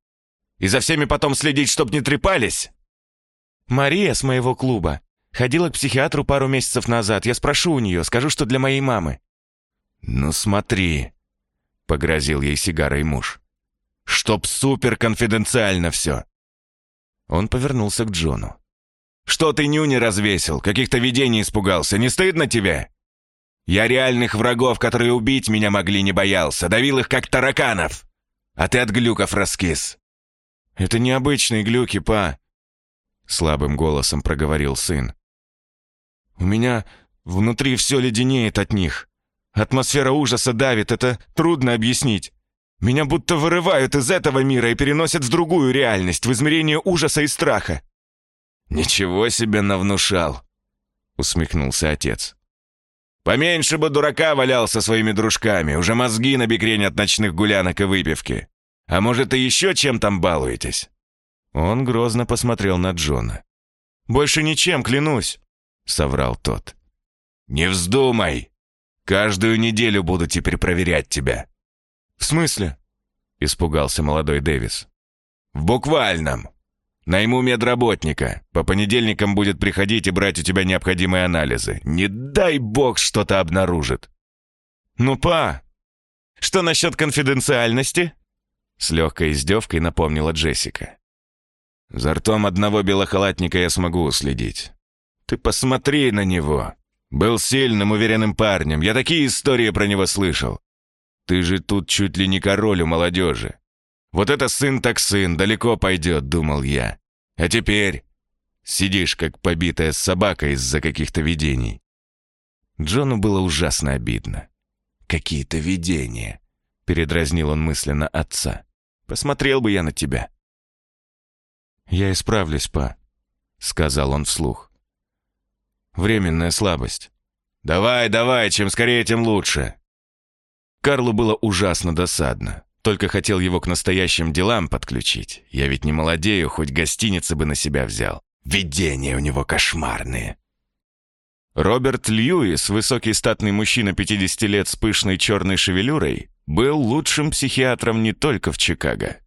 И за всеми потом следить, чтоб не трепались?» «Мария с моего клуба. Ходила к психиатру пару месяцев назад. Я спрошу у нее, скажу, что для моей мамы». «Ну смотри», — погрозил ей сигарой муж. «Чтоб супер конфиденциально все». Он повернулся к Джону. «Что ты нюни развесил? Каких-то видений испугался? Не стыдно тебе? Я реальных врагов, которые убить меня могли, не боялся. Давил их, как тараканов. А ты от глюков раскис». «Это необычные глюки, па», — слабым голосом проговорил сын. «У меня внутри все леденеет от них. Атмосфера ужаса давит, это трудно объяснить. Меня будто вырывают из этого мира и переносят в другую реальность, в измерение ужаса и страха». «Ничего себе навнушал!» — усмехнулся отец. «Поменьше бы дурака валял со своими дружками, уже мозги на бекрень от ночных гулянок и выпивки. А может, и еще чем там балуетесь?» Он грозно посмотрел на Джона. «Больше ничем, клянусь», — соврал тот. «Не вздумай!» Каждую неделю буду теперь проверять тебя». «В смысле?» — испугался молодой Дэвис. «В буквальном. Найму медработника. По понедельникам будет приходить и брать у тебя необходимые анализы. Не дай бог что-то обнаружит». «Ну, па, что насчет конфиденциальности?» С легкой издевкой напомнила Джессика. «За ртом одного белохалатника я смогу уследить. Ты посмотри на него. Был сильным, уверенным парнем. Я такие истории про него слышал. Ты же тут чуть ли не король у молодежи. Вот это сын так сын, далеко пойдет, думал я. А теперь сидишь, как побитая собака из-за каких-то видений. Джону было ужасно обидно. «Какие-то видения», — передразнил он мысленно отца. «Посмотрел бы я на тебя». «Я исправлюсь, па», — сказал он вслух. Временная слабость. «Давай, давай, чем скорее, тем лучше!» Карлу было ужасно досадно. Только хотел его к настоящим делам подключить. Я ведь не молодею, хоть гостиницы бы на себя взял. Видения у него кошмарные. Роберт Льюис, высокий статный мужчина 50 лет с пышной черной шевелюрой, был лучшим психиатром не только в Чикаго.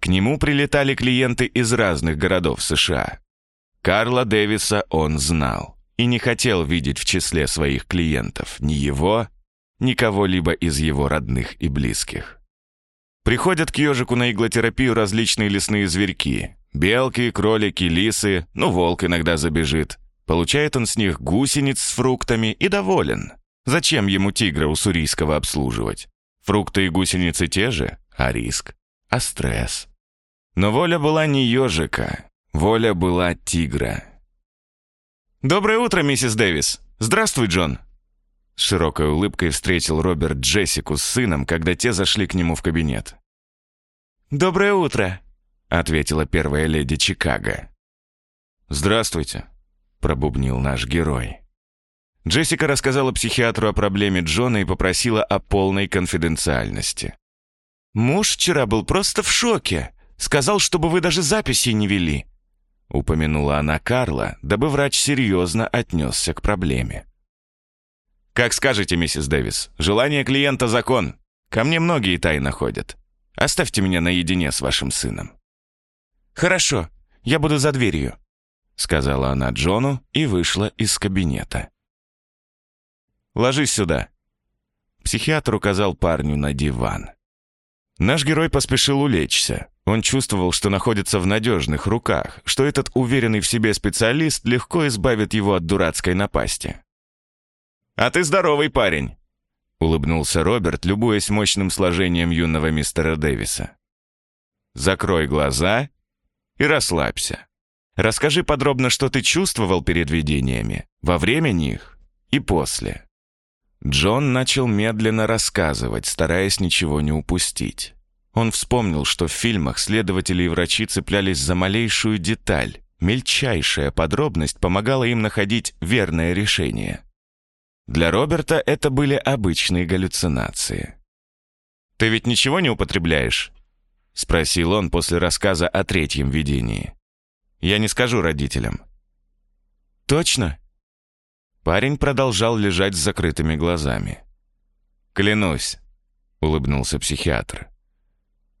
К нему прилетали клиенты из разных городов США. Карла Дэвиса он знал и не хотел видеть в числе своих клиентов ни его, ни кого-либо из его родных и близких. Приходят к ежику на иглотерапию различные лесные зверьки. Белки, кролики, лисы, ну волк иногда забежит. Получает он с них гусениц с фруктами и доволен. Зачем ему тигра уссурийского обслуживать? Фрукты и гусеницы те же, а риск, а стресс. Но воля была не ежика, воля была тигра. «Доброе утро, миссис Дэвис! Здравствуй, Джон!» С широкой улыбкой встретил Роберт Джессику с сыном, когда те зашли к нему в кабинет. «Доброе утро!» — ответила первая леди Чикаго. «Здравствуйте!» — пробубнил наш герой. Джессика рассказала психиатру о проблеме Джона и попросила о полной конфиденциальности. «Муж вчера был просто в шоке. Сказал, чтобы вы даже записи не вели. Упомянула она Карла, дабы врач серьезно отнесся к проблеме. «Как скажете, миссис Дэвис, желание клиента — закон. Ко мне многие тайно ходят. Оставьте меня наедине с вашим сыном». «Хорошо, я буду за дверью», — сказала она Джону и вышла из кабинета. «Ложись сюда». Психиатр указал парню на диван. Наш герой поспешил улечься. Он чувствовал, что находится в надежных руках, что этот уверенный в себе специалист легко избавит его от дурацкой напасти. «А ты здоровый парень!» — улыбнулся Роберт, любуясь мощным сложением юного мистера Дэвиса. закрой глаза и расслабься. Расскажи подробно, что ты чувствовал перед видениями, во время них и после». Джон начал медленно рассказывать, стараясь ничего не упустить. Он вспомнил, что в фильмах следователи и врачи цеплялись за малейшую деталь. Мельчайшая подробность помогала им находить верное решение. Для Роберта это были обычные галлюцинации. «Ты ведь ничего не употребляешь?» — спросил он после рассказа о третьем видении. «Я не скажу родителям». «Точно?» Парень продолжал лежать с закрытыми глазами. «Клянусь», — улыбнулся психиатр.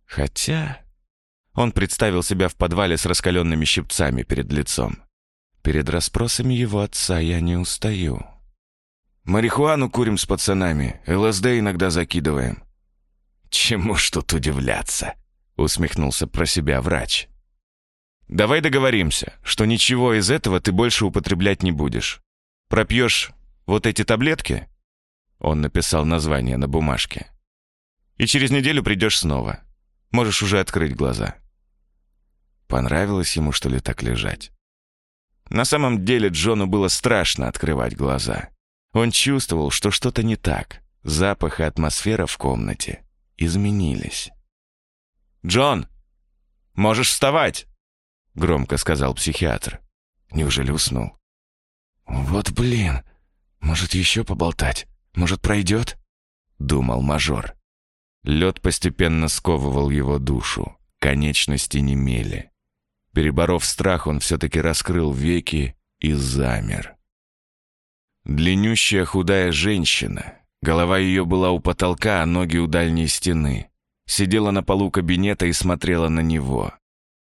Хотя... Он представил себя в подвале с раскаленными щипцами перед лицом. Перед расспросами его отца я не устаю. Марихуану курим с пацанами, ЛСД иногда закидываем. Чему ж тут удивляться? Усмехнулся про себя врач. Давай договоримся, что ничего из этого ты больше употреблять не будешь. Пропьешь вот эти таблетки? Он написал название на бумажке. И через неделю придешь снова. Можешь уже открыть глаза». Понравилось ему, что ли, так лежать? На самом деле Джону было страшно открывать глаза. Он чувствовал, что что-то не так. Запах и атмосфера в комнате изменились. «Джон, можешь вставать!» — громко сказал психиатр. Неужели уснул? «Вот блин, может еще поболтать? Может пройдет?» — думал мажор. Лед постепенно сковывал его душу, конечности немели. Переборов страх, он все-таки раскрыл веки и замер. Длиннющая худая женщина, голова ее была у потолка, а ноги у дальней стены, сидела на полу кабинета и смотрела на него.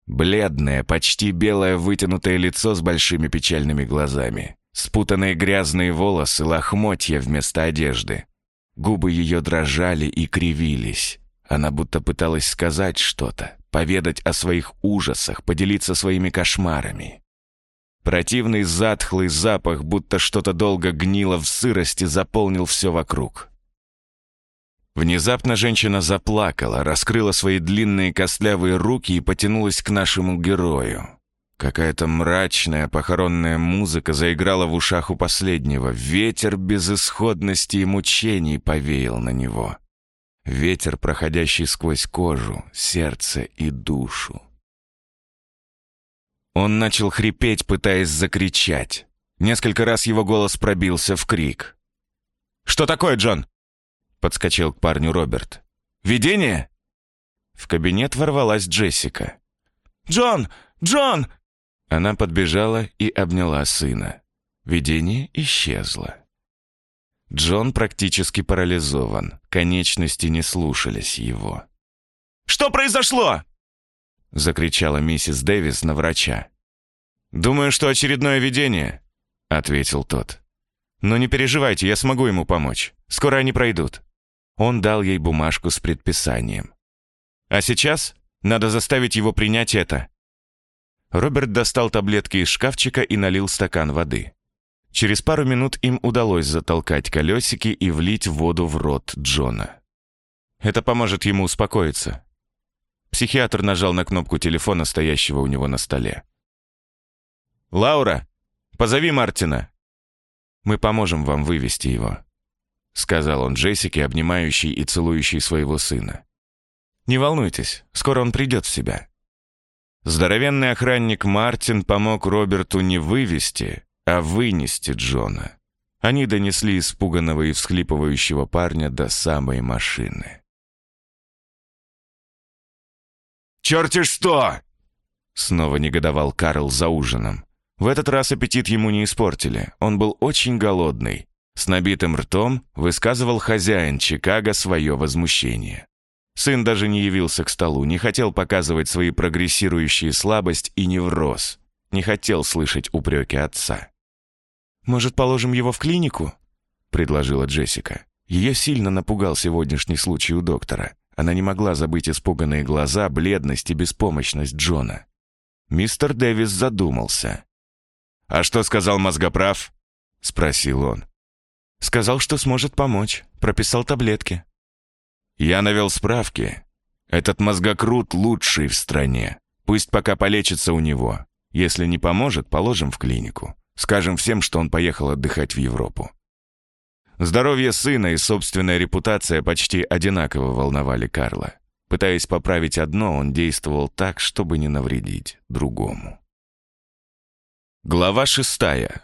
Бледное, почти белое вытянутое лицо с большими печальными глазами, спутанные грязные волосы, лохмотья вместо одежды. Губы ее дрожали и кривились. Она будто пыталась сказать что-то, поведать о своих ужасах, поделиться своими кошмарами. Противный затхлый запах, будто что-то долго гнило в сырости, заполнил все вокруг. Внезапно женщина заплакала, раскрыла свои длинные костлявые руки и потянулась к нашему герою. Какая-то мрачная похоронная музыка заиграла в ушах у последнего. Ветер безысходности и мучений повеял на него. Ветер, проходящий сквозь кожу, сердце и душу. Он начал хрипеть, пытаясь закричать. Несколько раз его голос пробился в крик. «Что такое, Джон?» Подскочил к парню Роберт. «Видение?» В кабинет ворвалась Джессика. «Джон! Джон!» Она подбежала и обняла сына. Видение исчезло. Джон практически парализован. Конечности не слушались его. «Что произошло?» Закричала миссис Дэвис на врача. «Думаю, что очередное видение», — ответил тот. «Но не переживайте, я смогу ему помочь. Скоро они пройдут». Он дал ей бумажку с предписанием. «А сейчас надо заставить его принять это. Роберт достал таблетки из шкафчика и налил стакан воды. Через пару минут им удалось затолкать колесики и влить воду в рот Джона. Это поможет ему успокоиться. Психиатр нажал на кнопку телефона, стоящего у него на столе. «Лаура, позови Мартина!» «Мы поможем вам вывести его», — сказал он Джессике, обнимающей и целующей своего сына. «Не волнуйтесь, скоро он придет в себя». Здоровенный охранник Мартин помог Роберту не вывести, а вынести Джона. Они донесли испуганного и всхлипывающего парня до самой машины. «Черти что!» Снова негодовал Карл за ужином. В этот раз аппетит ему не испортили. Он был очень голодный. С набитым ртом высказывал хозяин Чикаго свое возмущение. Сын даже не явился к столу, не хотел показывать свои прогрессирующие слабость и невроз, не хотел слышать упреки отца. «Может, положим его в клинику?» — предложила Джессика. Ее сильно напугал сегодняшний случай у доктора. Она не могла забыть испуганные глаза, бледность и беспомощность Джона. Мистер Дэвис задумался. «А что сказал мозгоправ?» — спросил он. «Сказал, что сможет помочь. Прописал таблетки». Я навел справки. Этот мозгокрут лучший в стране. Пусть пока полечится у него. Если не поможет, положим в клинику. Скажем всем, что он поехал отдыхать в Европу. Здоровье сына и собственная репутация почти одинаково волновали Карла. Пытаясь поправить одно, он действовал так, чтобы не навредить другому. Глава шестая.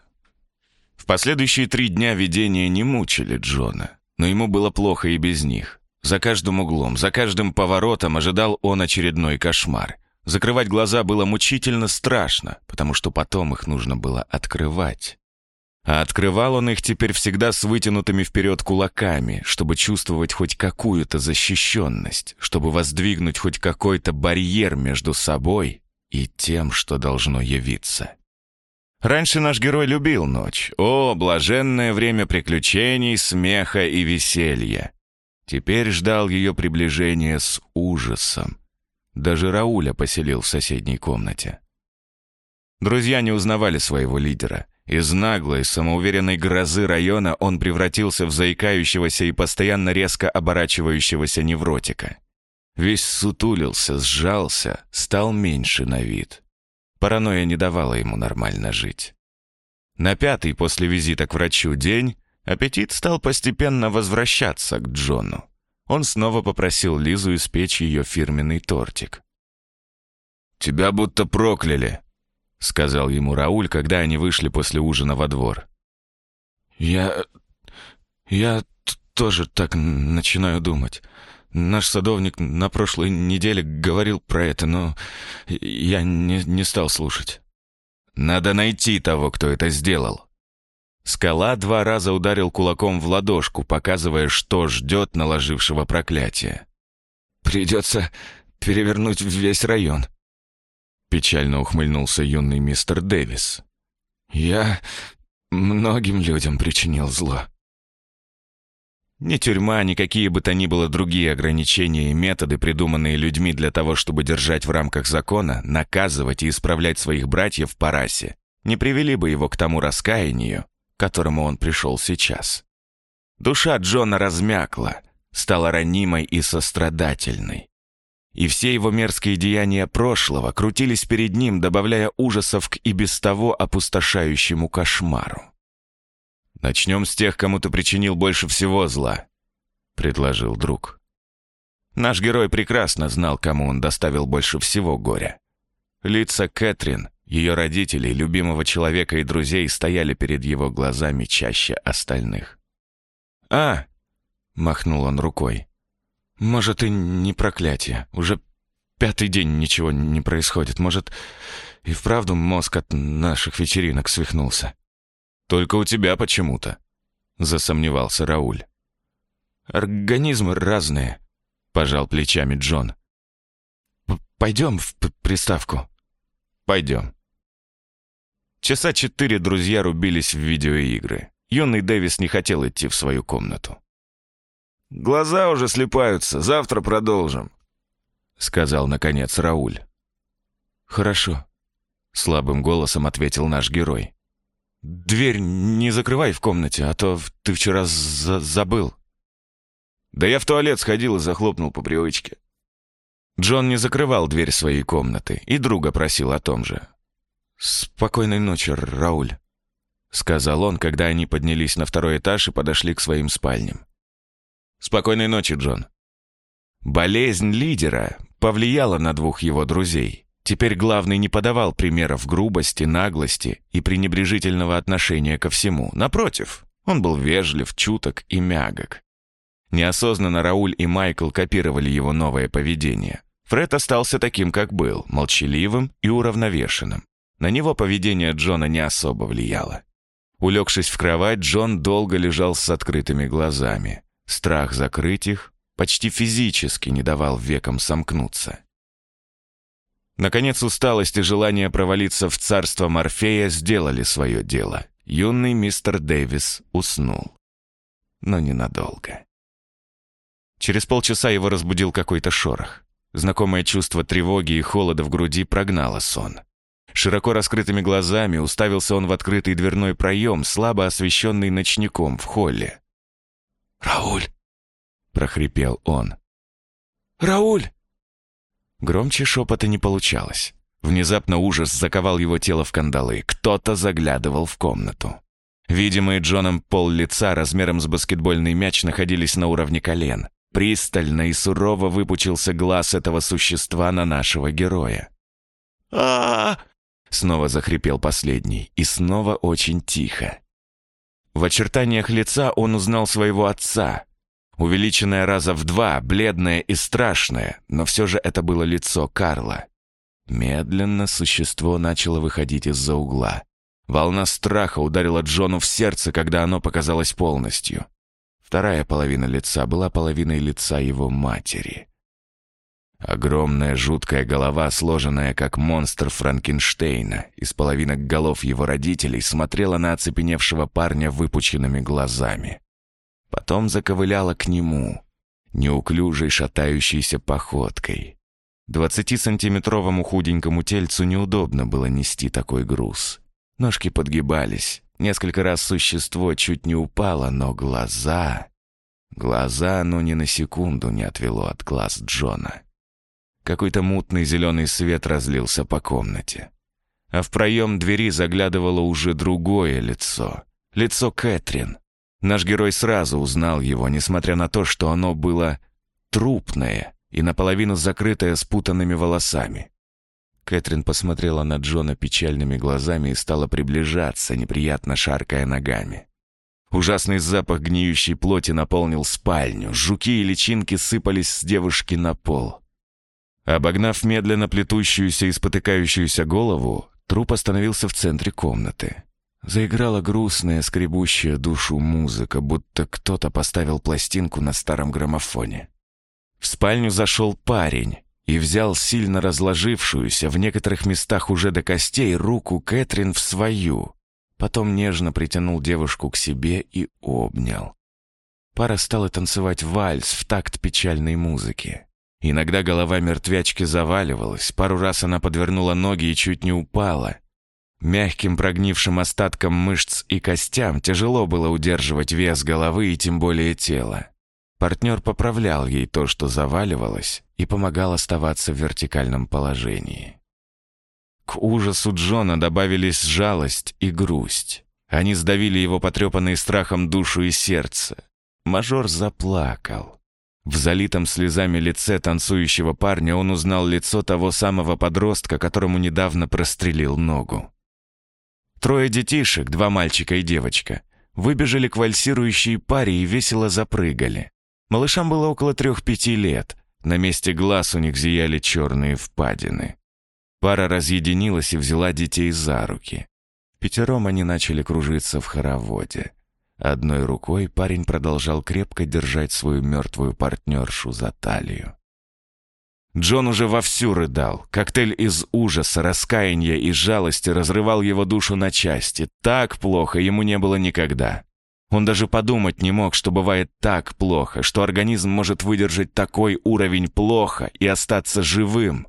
В последующие три дня видения не мучили Джона, но ему было плохо и без них. За каждым углом, за каждым поворотом ожидал он очередной кошмар. Закрывать глаза было мучительно страшно, потому что потом их нужно было открывать. А открывал он их теперь всегда с вытянутыми вперед кулаками, чтобы чувствовать хоть какую-то защищенность, чтобы воздвигнуть хоть какой-то барьер между собой и тем, что должно явиться. Раньше наш герой любил ночь. О, блаженное время приключений, смеха и веселья. Теперь ждал ее приближения с ужасом. Даже Рауля поселил в соседней комнате. Друзья не узнавали своего лидера. Из наглой, самоуверенной грозы района он превратился в заикающегося и постоянно резко оборачивающегося невротика. Весь сутулился, сжался, стал меньше на вид. Паранойя не давала ему нормально жить. На пятый после визита к врачу день аппетит стал постепенно возвращаться к Джону. Он снова попросил Лизу испечь ее фирменный тортик. «Тебя будто прокляли», — сказал ему Рауль, когда они вышли после ужина во двор. «Я... я тоже так начинаю думать. Наш садовник на прошлой неделе говорил про это, но я не, не стал слушать. Надо найти того, кто это сделал. Скала два раза ударил кулаком в ладошку, показывая, что ждет наложившего проклятие. «Придется перевернуть весь район», — печально ухмыльнулся юный мистер Дэвис. «Я многим людям причинил зло». Ни тюрьма, ни какие бы то ни было другие ограничения и методы, придуманные людьми для того, чтобы держать в рамках закона, наказывать и исправлять своих братьев по расе, не привели бы его к тому раскаянию, к которому он пришел сейчас. Душа Джона размякла, стала ранимой и сострадательной. И все его мерзкие деяния прошлого крутились перед ним, добавляя ужасов к и без того опустошающему кошмару. «Начнем с тех, кому ты причинил больше всего зла», — предложил друг. Наш герой прекрасно знал, кому он доставил больше всего горя. Лица Кэтрин, ее родителей, любимого человека и друзей стояли перед его глазами чаще остальных. «А!» — махнул он рукой. «Может, и не проклятие. Уже пятый день ничего не происходит. Может, и вправду мозг от наших вечеринок свихнулся». Только у тебя почему-то», — засомневался Рауль. «Организмы разные», — пожал плечами Джон. «Пойдем в приставку». «Пойдем». Часа четыре друзья рубились в видеоигры. Юный Дэвис не хотел идти в свою комнату. «Глаза уже слепаются, завтра продолжим», — сказал, наконец, Рауль. «Хорошо», — слабым голосом ответил наш герой. «Дверь не закрывай в комнате, а то ты вчера за забыл». «Да я в туалет сходил и захлопнул по привычке». Джон не закрывал дверь своей комнаты и друга просил о том же. «Спокойной ночи, Рауль», — сказал он, когда они поднялись на второй этаж и подошли к своим спальням. «Спокойной ночи, Джон». Болезнь лидера повлияла на двух его друзей. Теперь главный не подавал примеров грубости, наглости и пренебрежительного отношения ко всему. Напротив, он был вежлив, чуток и мягок. Неосознанно Рауль и Майкл копировали его новое поведение. Фред остался таким, как был, молчаливым и уравновешенным. На него поведение Джона не особо влияло. Улегшись в кровать, Джон долго лежал с открытыми глазами. Страх закрыть их почти физически не давал векам сомкнуться. Наконец усталость и желание провалиться в царство Морфея сделали свое дело. Юный мистер Дэвис уснул. Но ненадолго. Через полчаса его разбудил какой-то шорох. Знакомое чувство тревоги и холода в груди прогнало сон. Широко раскрытыми глазами уставился он в открытый дверной проем, слабо освещенный ночником в холле. «Рауль!» — прохрипел он. «Рауль!» Громче шепота не получалось. Внезапно ужас заковал его тело в кандалы. Кто-то заглядывал в комнату. Видимые Джоном пол лица размером с баскетбольный мяч находились на уровне колен. Пристально и сурово выпучился глаз этого существа на нашего героя. а, Снова захрипел последний, и снова очень тихо. В очертаниях лица он узнал своего отца. Увеличенное раза в два, бледное и страшное, но все же это было лицо Карла. Медленно существо начало выходить из-за угла. Волна страха ударила Джону в сердце, когда оно показалось полностью. Вторая половина лица была половиной лица его матери. Огромная жуткая голова, сложенная как монстр Франкенштейна, из половинок голов его родителей, смотрела на оцепеневшего парня выпученными глазами. Потом заковыляла к нему, неуклюжей шатающейся походкой. Двадцатисантиметровому худенькому тельцу неудобно было нести такой груз. Ножки подгибались, несколько раз существо чуть не упало, но глаза... Глаза оно ни на секунду не отвело от глаз Джона. Какой-то мутный зеленый свет разлился по комнате. А в проем двери заглядывало уже другое лицо. Лицо Кэтрин. Наш герой сразу узнал его, несмотря на то, что оно было трупное и наполовину закрытое спутанными волосами. Кэтрин посмотрела на Джона печальными глазами и стала приближаться, неприятно шаркая ногами. Ужасный запах гниющей плоти наполнил спальню. Жуки и личинки сыпались с девушки на пол. Обогнав медленно плетущуюся и спотыкающуюся голову, труп остановился в центре комнаты. Заиграла грустная, скребущая душу музыка, будто кто-то поставил пластинку на старом граммофоне. В спальню зашел парень и взял сильно разложившуюся, в некоторых местах уже до костей, руку Кэтрин в свою. Потом нежно притянул девушку к себе и обнял. Пара стала танцевать вальс в такт печальной музыки. Иногда голова мертвячки заваливалась, пару раз она подвернула ноги и чуть не упала. Мягким прогнившим остатком мышц и костям тяжело было удерживать вес головы и тем более тела. Партнер поправлял ей то, что заваливалось, и помогал оставаться в вертикальном положении. К ужасу Джона добавились жалость и грусть. Они сдавили его потрепанные страхом душу и сердце. Мажор заплакал. В залитом слезами лице танцующего парня он узнал лицо того самого подростка, которому недавно прострелил ногу. Трое детишек, два мальчика и девочка, выбежали к вальсирующей паре и весело запрыгали. Малышам было около трех-пяти лет, на месте глаз у них зияли черные впадины. Пара разъединилась и взяла детей за руки. Пятером они начали кружиться в хороводе. Одной рукой парень продолжал крепко держать свою мертвую партнершу за талию. Джон уже вовсю рыдал. Коктейль из ужаса, раскаяния и жалости разрывал его душу на части. Так плохо ему не было никогда. Он даже подумать не мог, что бывает так плохо, что организм может выдержать такой уровень плохо и остаться живым.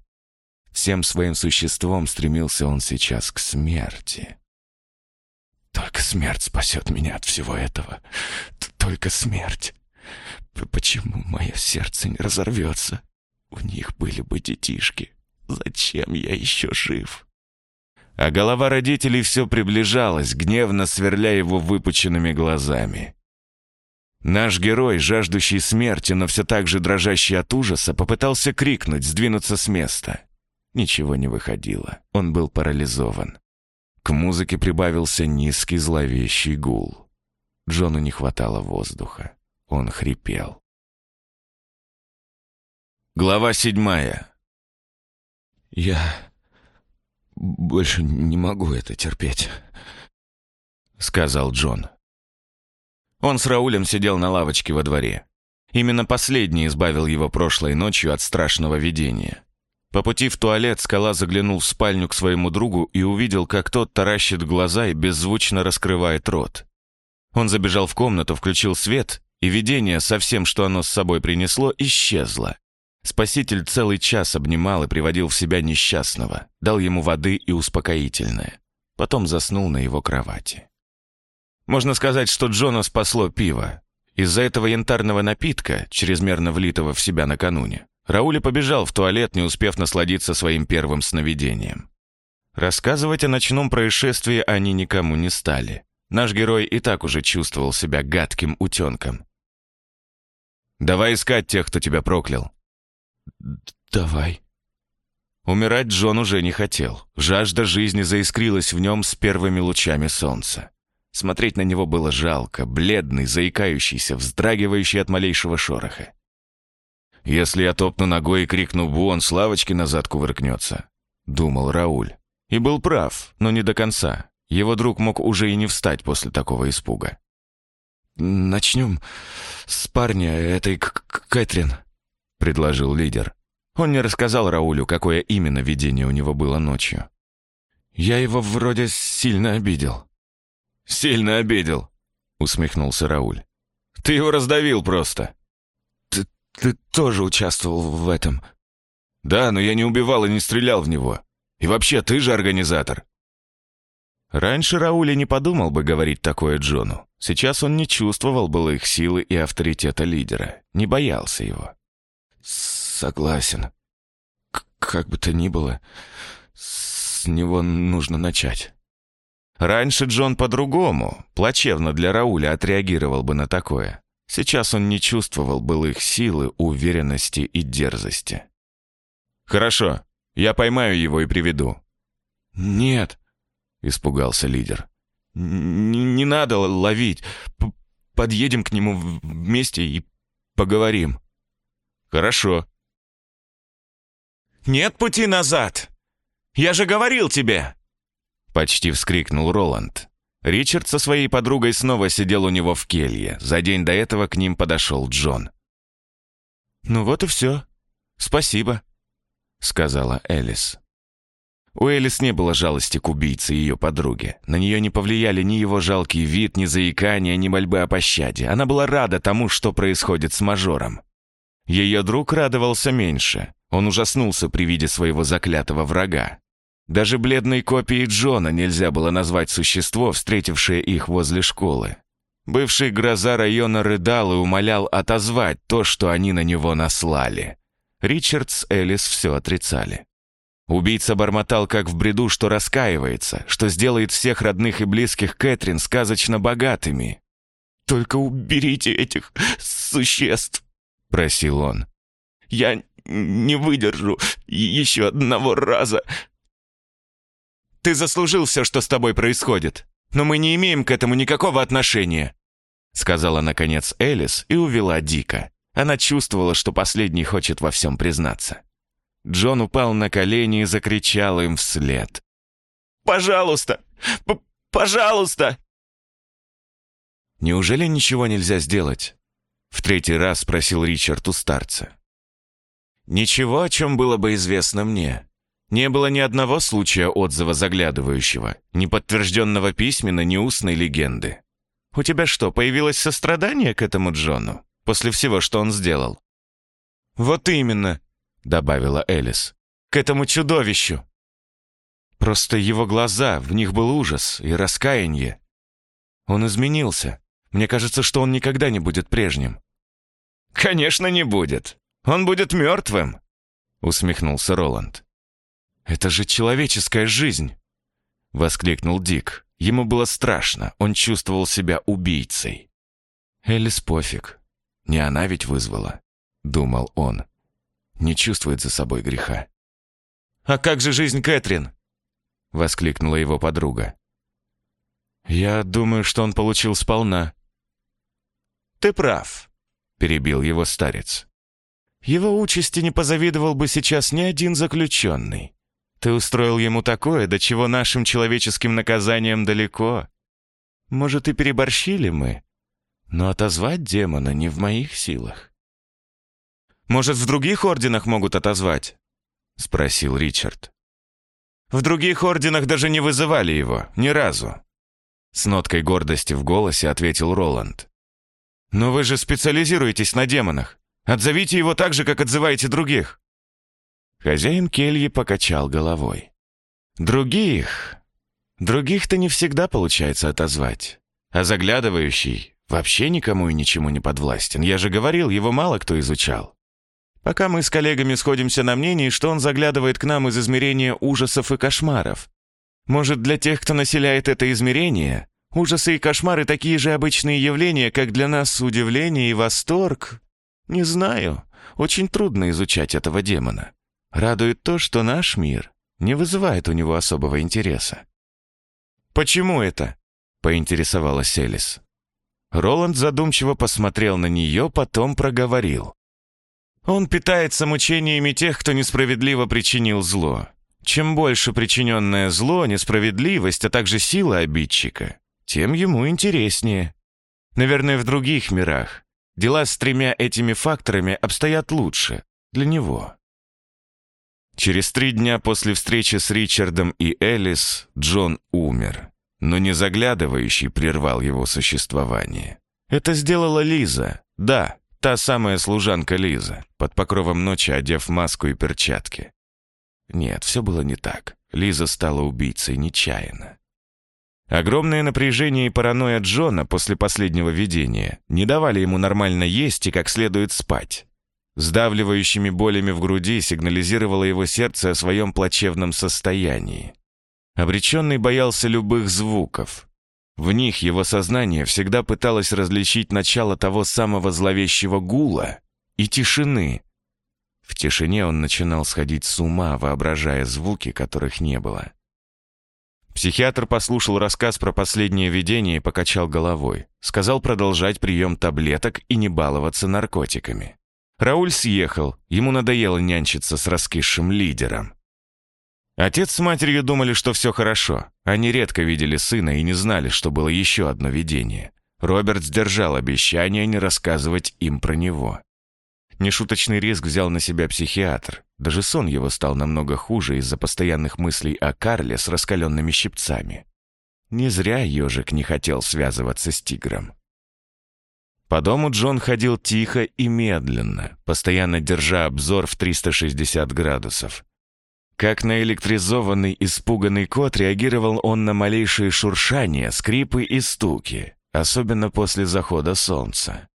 Всем своим существом стремился он сейчас к смерти. Только смерть спасет меня от всего этого. Только смерть. Почему мое сердце не разорвется? У них были бы детишки. Зачем я еще жив? А голова родителей все приближалась, гневно сверля его выпученными глазами. Наш герой, жаждущий смерти, но все так же дрожащий от ужаса, попытался крикнуть, сдвинуться с места. Ничего не выходило. Он был парализован. К музыке прибавился низкий зловещий гул. Джону не хватало воздуха. Он хрипел. Глава седьмая. «Я больше не могу это терпеть», — сказал Джон. Он с Раулем сидел на лавочке во дворе. Именно последний избавил его прошлой ночью от страшного видения. По пути в туалет Скала заглянул в спальню к своему другу и увидел, как тот таращит глаза и беззвучно раскрывает рот. Он забежал в комнату, включил свет, и видение со всем, что оно с собой принесло, исчезло. Спаситель целый час обнимал и приводил в себя несчастного, дал ему воды и успокоительное. Потом заснул на его кровати. Можно сказать, что Джона спасло пиво. Из-за этого янтарного напитка, чрезмерно влитого в себя накануне, Рауль побежал в туалет, не успев насладиться своим первым сновидением. Рассказывать о ночном происшествии они никому не стали. Наш герой и так уже чувствовал себя гадким утенком. «Давай искать тех, кто тебя проклял». «Давай». Умирать Джон уже не хотел. Жажда жизни заискрилась в нем с первыми лучами солнца. Смотреть на него было жалко, бледный, заикающийся, вздрагивающий от малейшего шороха. «Если я топну ногой и крикну «Бу», он с лавочки назад кувыркнется», — думал Рауль. И был прав, но не до конца. Его друг мог уже и не встать после такого испуга. «Начнем с парня этой Кэтрин», — предложил лидер. Он не рассказал Раулю, какое именно видение у него было ночью. «Я его вроде сильно обидел». «Сильно обидел», — усмехнулся Рауль. «Ты его раздавил просто». «Ты, тоже участвовал в этом?» «Да, но я не убивал и не стрелял в него. И вообще, ты же организатор». Раньше Рауль не подумал бы говорить такое Джону. Сейчас он не чувствовал былых силы и авторитета лидера, не боялся его. «Согласен. К как бы то ни было, с него нужно начать». Раньше Джон по-другому, плачевно для Рауля отреагировал бы на такое. Сейчас он не чувствовал былых силы, уверенности и дерзости. «Хорошо, я поймаю его и приведу». «Нет», — испугался лидер. «Не, не надо ловить. П Подъедем к нему вместе и поговорим». «Хорошо». «Нет пути назад! Я же говорил тебе!» Почти вскрикнул Роланд. Ричард со своей подругой снова сидел у него в келье. За день до этого к ним подошел Джон. «Ну вот и все. Спасибо», — сказала Элис. У Элис не было жалости к убийце ее подруги. На нее не повлияли ни его жалкий вид, ни заикания, ни мольбы о пощаде. Она была рада тому, что происходит с мажором. Ее друг радовался меньше. Он ужаснулся при виде своего заклятого врага. Даже бледной копией Джона нельзя было назвать существо, встретившее их возле школы. Бывший гроза района рыдал и умолял отозвать то, что они на него наслали. Ричард с Элис все отрицали. Убийца бормотал, как в бреду, что раскаивается, что сделает всех родных и близких Кэтрин сказочно богатыми. «Только уберите этих существ», — просил он. «Я не выдержу еще одного раза. Ты заслужил все, что с тобой происходит, но мы не имеем к этому никакого отношения», сказала, наконец, Элис и увела Дика. Она чувствовала, что последний хочет во всем признаться. Джон упал на колени и закричал им вслед. «Пожалуйста! П пожалуйста!» «Неужели ничего нельзя сделать?» В третий раз спросил Ричард у старца. «Ничего, о чем было бы известно мне. Не было ни одного случая отзыва заглядывающего, ни подтвержденного письменно, ни устной легенды. У тебя что, появилось сострадание к этому Джону после всего, что он сделал? Вот именно, добавила Элис. К этому чудовищу. Просто его глаза, в них был ужас и раскаяние. Он изменился. Мне кажется, что он никогда не будет прежним. Конечно, не будет. Он будет мертвым, усмехнулся Роланд. «Это же человеческая жизнь!» — воскликнул Дик. Ему было страшно, он чувствовал себя убийцей. «Элис пофиг. Не она ведь вызвала», — думал он. Не чувствует за собой греха. «А как же жизнь Кэтрин?» — воскликнула его подруга. «Я думаю, что он получил сполна». «Ты прав», — перебил его старец. «Его участи не позавидовал бы сейчас ни один заключенный. Ты устроил ему такое, до чего нашим человеческим наказанием далеко. Может, и переборщили мы, но отозвать демона не в моих силах. Может, в других орденах могут отозвать? Спросил Ричард. В других орденах даже не вызывали его, ни разу. С ноткой гордости в голосе ответил Роланд. «Но вы же специализируетесь на демонах. Отзовите его так же, как отзываете других». Хозяин кельи покачал головой. «Других? Других-то не всегда получается отозвать. А заглядывающий вообще никому и ничему не подвластен. Я же говорил, его мало кто изучал. Пока мы с коллегами сходимся на мнении, что он заглядывает к нам из измерения ужасов и кошмаров. Может, для тех, кто населяет это измерение, ужасы и кошмары такие же обычные явления, как для нас удивление и восторг? Не знаю. Очень трудно изучать этого демона. Радует то, что наш мир не вызывает у него особого интереса. «Почему это?» — поинтересовалась Элис. Роланд задумчиво посмотрел на нее, потом проговорил. Он питается мучениями тех, кто несправедливо причинил зло. Чем больше причиненное зло, несправедливость, а также сила обидчика, тем ему интереснее. Наверное, в других мирах дела с тремя этими факторами обстоят лучше для него. Через три дня после встречи с Ричардом и Элис Джон умер, но не заглядывающий прервал его существование. Это сделала Лиза, да, Та самая служанка Лиза, под покровом ночи одев маску и перчатки. Нет, все было не так. Лиза стала убийцей нечаянно. Огромное напряжение и паранойя Джона после последнего видения не давали ему нормально есть и как следует спать. Сдавливающими болями в груди сигнализировало его сердце о своем плачевном состоянии. Обреченный боялся любых звуков, в них его сознание всегда пыталось различить начало того самого зловещего гула и тишины. В тишине он начинал сходить с ума, воображая звуки, которых не было. Психиатр послушал рассказ про последнее видение и покачал головой. Сказал продолжать прием таблеток и не баловаться наркотиками. Рауль съехал, ему надоело нянчиться с раскисшим лидером. Отец с матерью думали, что все хорошо. Они редко видели сына и не знали, что было еще одно видение. Роберт сдержал обещание не рассказывать им про него. Нешуточный риск взял на себя психиатр. Даже сон его стал намного хуже из-за постоянных мыслей о Карле с раскаленными щипцами. Не зря ежик не хотел связываться с тигром. По дому Джон ходил тихо и медленно, постоянно держа обзор в 360 градусов. Как наэлектризованный испуганный кот реагировал он на малейшие шуршания, скрипы и стуки, особенно после захода солнца.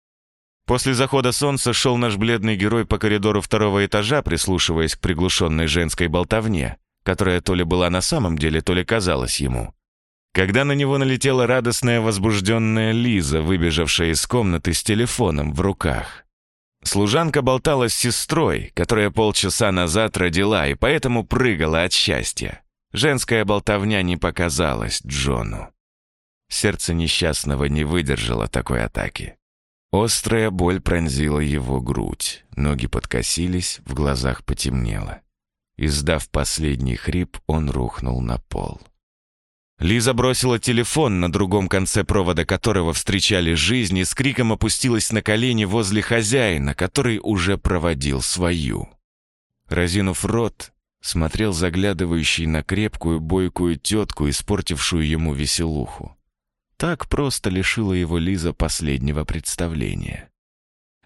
После захода солнца шел наш бледный герой по коридору второго этажа, прислушиваясь к приглушенной женской болтовне, которая то ли была на самом деле, то ли казалась ему. Когда на него налетела радостная возбужденная Лиза, выбежавшая из комнаты с телефоном в руках. Служанка болтала с сестрой, которая полчаса назад родила и поэтому прыгала от счастья. Женская болтовня не показалась Джону. Сердце несчастного не выдержало такой атаки. Острая боль пронзила его грудь, ноги подкосились, в глазах потемнело. Издав последний хрип, он рухнул на пол. Лиза бросила телефон, на другом конце провода которого встречали жизнь, и с криком опустилась на колени возле хозяина, который уже проводил свою. Разинув рот, смотрел заглядывающий на крепкую, бойкую тетку, испортившую ему веселуху. Так просто лишила его Лиза последнего представления.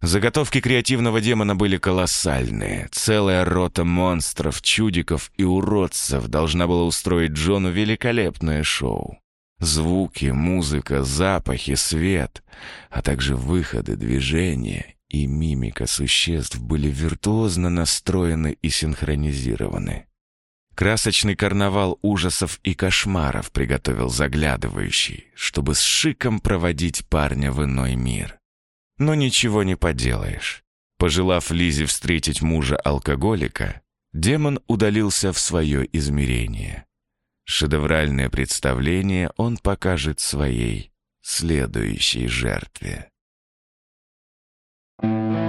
Заготовки креативного демона были колоссальные. Целая рота монстров, чудиков и уродцев должна была устроить Джону великолепное шоу. Звуки, музыка, запахи, свет, а также выходы, движения и мимика существ были виртуозно настроены и синхронизированы. Красочный карнавал ужасов и кошмаров приготовил заглядывающий, чтобы с шиком проводить парня в иной мир. Но ничего не поделаешь. Пожелав Лизе встретить мужа-алкоголика, демон удалился в свое измерение. Шедевральное представление он покажет своей следующей жертве. Thank you.